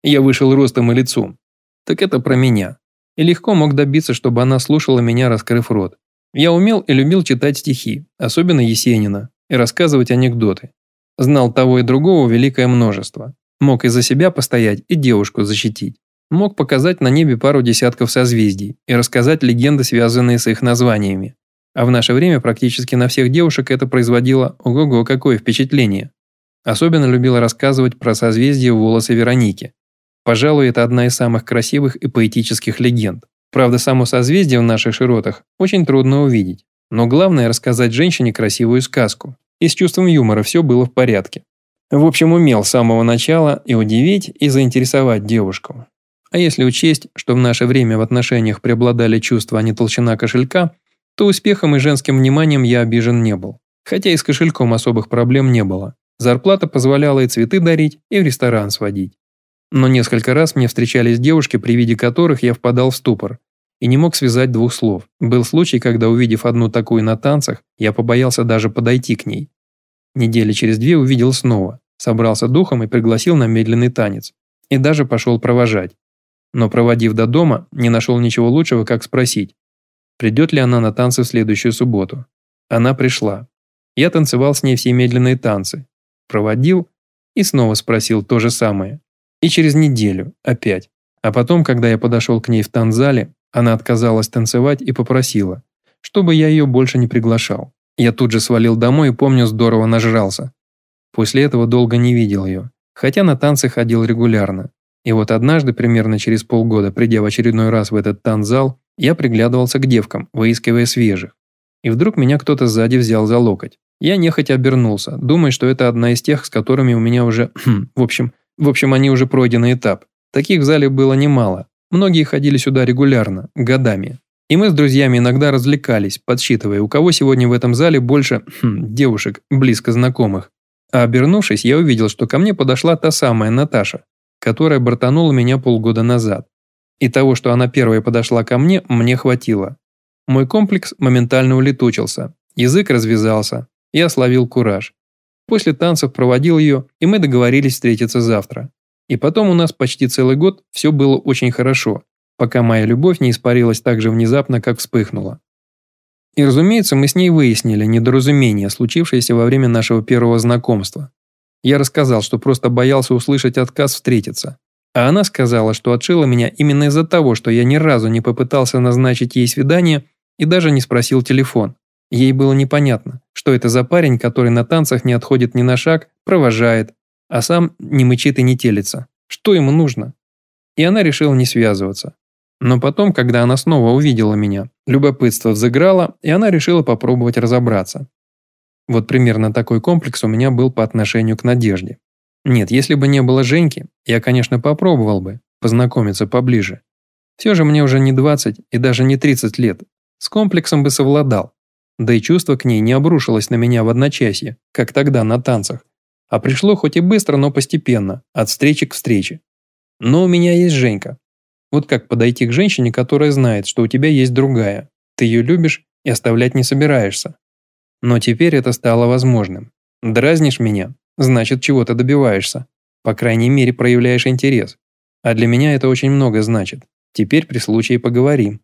Я вышел ростом и лицом. Так это про меня и легко мог добиться, чтобы она слушала меня, раскрыв рот. Я умел и любил читать стихи, особенно Есенина, и рассказывать анекдоты. Знал того и другого великое множество. Мог и за себя постоять, и девушку защитить. Мог показать на небе пару десятков созвездий и рассказать легенды, связанные с их названиями. А в наше время практически на всех девушек это производило ого-го какое впечатление. Особенно любил рассказывать про созвездие волосы Вероники, Пожалуй, это одна из самых красивых и поэтических легенд. Правда, само созвездие в наших широтах очень трудно увидеть. Но главное рассказать женщине красивую сказку. И с чувством юмора все было в порядке. В общем, умел с самого начала и удивить, и заинтересовать девушку. А если учесть, что в наше время в отношениях преобладали чувства, а не толщина кошелька, то успехом и женским вниманием я обижен не был. Хотя и с кошельком особых проблем не было. Зарплата позволяла и цветы дарить, и в ресторан сводить. Но несколько раз мне встречались девушки, при виде которых я впадал в ступор и не мог связать двух слов. Был случай, когда, увидев одну такую на танцах, я побоялся даже подойти к ней. Недели через две увидел снова, собрался духом и пригласил на медленный танец. И даже пошел провожать. Но проводив до дома, не нашел ничего лучшего, как спросить, придет ли она на танцы в следующую субботу. Она пришла. Я танцевал с ней все медленные танцы. Проводил и снова спросил то же самое. И через неделю опять. А потом, когда я подошел к ней в танзале, она отказалась танцевать и попросила, чтобы я ее больше не приглашал. Я тут же свалил домой и, помню, здорово нажрался. После этого долго не видел ее, хотя на танцы ходил регулярно. И вот однажды, примерно через полгода, придя в очередной раз в этот танзал, я приглядывался к девкам, выискивая свежих. И вдруг меня кто-то сзади взял за локоть. Я нехотя обернулся, думая, что это одна из тех, с которыми у меня уже, в общем, в общем, они уже пройденный этап. Таких в зале было немало. Многие ходили сюда регулярно, годами. И мы с друзьями иногда развлекались, подсчитывая, у кого сегодня в этом зале больше хм, девушек, близко знакомых. А обернувшись, я увидел, что ко мне подошла та самая Наташа, которая бортанула меня полгода назад. И того, что она первая подошла ко мне, мне хватило. Мой комплекс моментально улетучился, язык развязался, я словил кураж. После танцев проводил ее, и мы договорились встретиться завтра. И потом у нас почти целый год все было очень хорошо, пока моя любовь не испарилась так же внезапно, как вспыхнула. И разумеется, мы с ней выяснили недоразумение, случившееся во время нашего первого знакомства. Я рассказал, что просто боялся услышать отказ встретиться. А она сказала, что отшила меня именно из-за того, что я ни разу не попытался назначить ей свидание и даже не спросил телефон. Ей было непонятно, что это за парень, который на танцах не отходит ни на шаг, провожает, а сам не мычит и не телится. Что ему нужно? И она решила не связываться. Но потом, когда она снова увидела меня, любопытство взыграло, и она решила попробовать разобраться. Вот примерно такой комплекс у меня был по отношению к Надежде. Нет, если бы не было Женьки, я, конечно, попробовал бы познакомиться поближе. Все же мне уже не 20 и даже не 30 лет. С комплексом бы совладал. Да и чувство к ней не обрушилось на меня в одночасье, как тогда на танцах, а пришло хоть и быстро, но постепенно, от встречи к встрече. Но у меня есть Женька. Вот как подойти к женщине, которая знает, что у тебя есть другая, ты ее любишь и оставлять не собираешься. Но теперь это стало возможным. Дразнишь меня, значит чего-то добиваешься. По крайней мере проявляешь интерес. А для меня это очень много значит. Теперь при случае поговорим.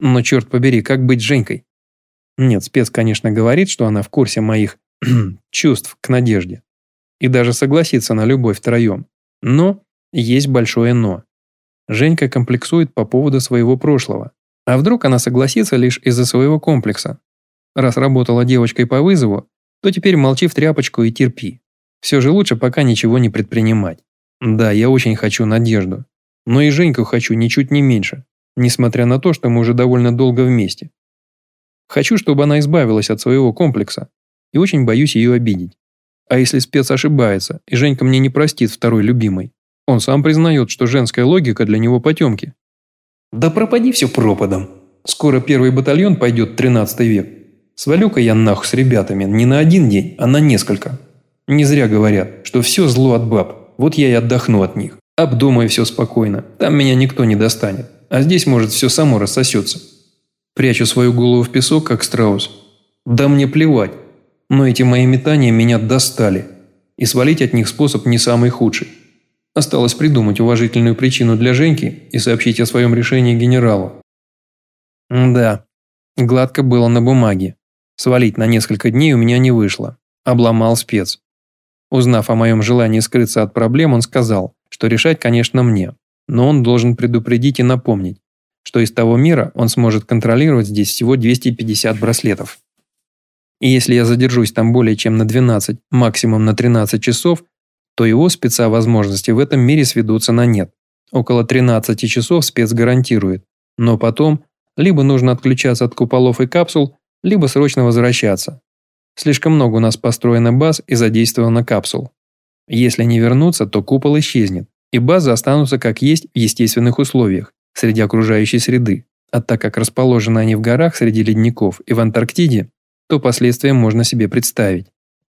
Но черт побери, как быть Женькой? Нет, спец, конечно, говорит, что она в курсе моих чувств к Надежде. И даже согласится на любовь втроем. Но есть большое «но». Женька комплексует по поводу своего прошлого. А вдруг она согласится лишь из-за своего комплекса? Раз работала девочкой по вызову, то теперь молчи в тряпочку и терпи. Все же лучше пока ничего не предпринимать. Да, я очень хочу Надежду. Но и Женьку хочу ничуть не меньше, несмотря на то, что мы уже довольно долго вместе. Хочу, чтобы она избавилась от своего комплекса, и очень боюсь ее обидеть. А если спец ошибается, и Женька мне не простит второй любимой, он сам признает, что женская логика для него потемки. Да пропади все пропадом. Скоро первый батальон пойдет в 13 век. Свалю-ка я нахуй с ребятами не на один день, а на несколько. Не зря говорят, что все зло от баб. Вот я и отдохну от них. Обдумай все спокойно. Там меня никто не достанет. А здесь, может, все само рассосется. Прячу свою голову в песок, как страус. Да мне плевать. Но эти мои метания меня достали. И свалить от них способ не самый худший. Осталось придумать уважительную причину для Женьки и сообщить о своем решении генералу. Да, гладко было на бумаге. Свалить на несколько дней у меня не вышло. Обломал спец. Узнав о моем желании скрыться от проблем, он сказал, что решать, конечно, мне. Но он должен предупредить и напомнить, что из того мира он сможет контролировать здесь всего 250 браслетов. И если я задержусь там более чем на 12, максимум на 13 часов, то его спецвозможности в этом мире сведутся на нет. Около 13 часов спец гарантирует, но потом либо нужно отключаться от куполов и капсул, либо срочно возвращаться. Слишком много у нас построено баз и задействовано капсул. Если не вернуться, то купол исчезнет, и базы останутся как есть в естественных условиях, среди окружающей среды. А так как расположены они в горах среди ледников и в Антарктиде, то последствия можно себе представить.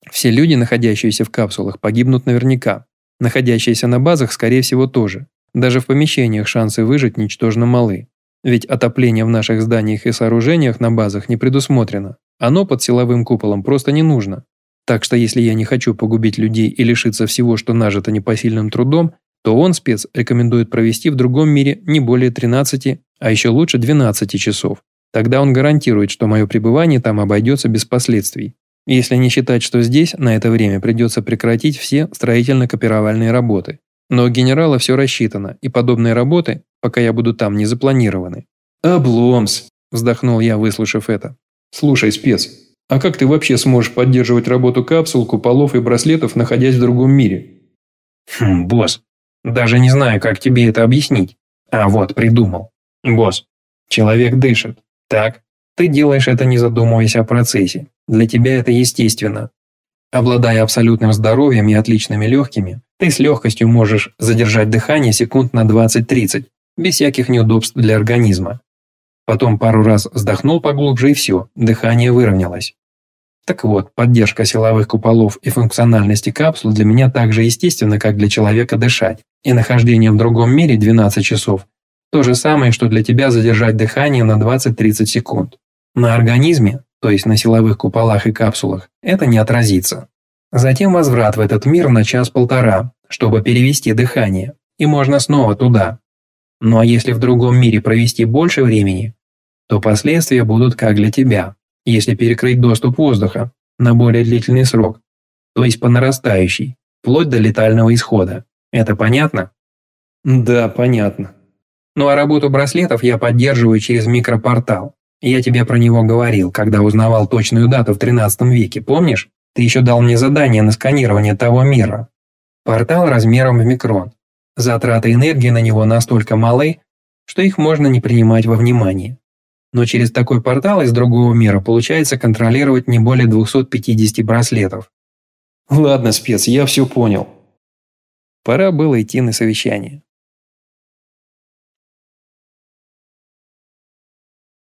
Все люди, находящиеся в капсулах, погибнут наверняка. Находящиеся на базах, скорее всего, тоже. Даже в помещениях шансы выжить ничтожно малы. Ведь отопление в наших зданиях и сооружениях на базах не предусмотрено. Оно под силовым куполом просто не нужно. Так что если я не хочу погубить людей и лишиться всего, что нажито непосильным трудом, то он, спец, рекомендует провести в другом мире не более 13, а еще лучше 12 часов. Тогда он гарантирует, что мое пребывание там обойдется без последствий. Если не считать, что здесь на это время придется прекратить все строительно-копировальные работы. Но у генерала все рассчитано, и подобные работы, пока я буду там, не запланированы. «Обломс!» – вздохнул я, выслушав это. «Слушай, спец, а как ты вообще сможешь поддерживать работу капсул, куполов и браслетов, находясь в другом мире?» «Хм, босс, даже не знаю, как тебе это объяснить. А вот, придумал. Босс, человек дышит. Так, ты делаешь это не задумываясь о процессе. Для тебя это естественно. Обладая абсолютным здоровьем и отличными легкими, ты с легкостью можешь задержать дыхание секунд на 20-30, без всяких неудобств для организма. Потом пару раз вздохнул поглубже и все, дыхание выровнялось. Так вот, поддержка силовых куполов и функциональности капсул для меня так же естественна, как для человека дышать. И нахождение в другом мире 12 часов то же самое, что для тебя задержать дыхание на 20-30 секунд. На организме, то есть на силовых куполах и капсулах, это не отразится. Затем возврат в этот мир на час-полтора, чтобы перевести дыхание, и можно снова туда. Ну а если в другом мире провести больше времени, то последствия будут как для тебя, если перекрыть доступ воздуха на более длительный срок, то есть по нарастающей, вплоть до летального исхода. Это понятно? Да, понятно. Ну а работу браслетов я поддерживаю через микропортал. Я тебе про него говорил, когда узнавал точную дату в 13 веке, помнишь? Ты еще дал мне задание на сканирование того мира. Портал размером в микрон. Затраты энергии на него настолько малы, что их можно не принимать во внимание. Но через такой портал из другого мира получается контролировать не более 250 браслетов. Ладно, спец, я все понял. Пора было идти на совещание.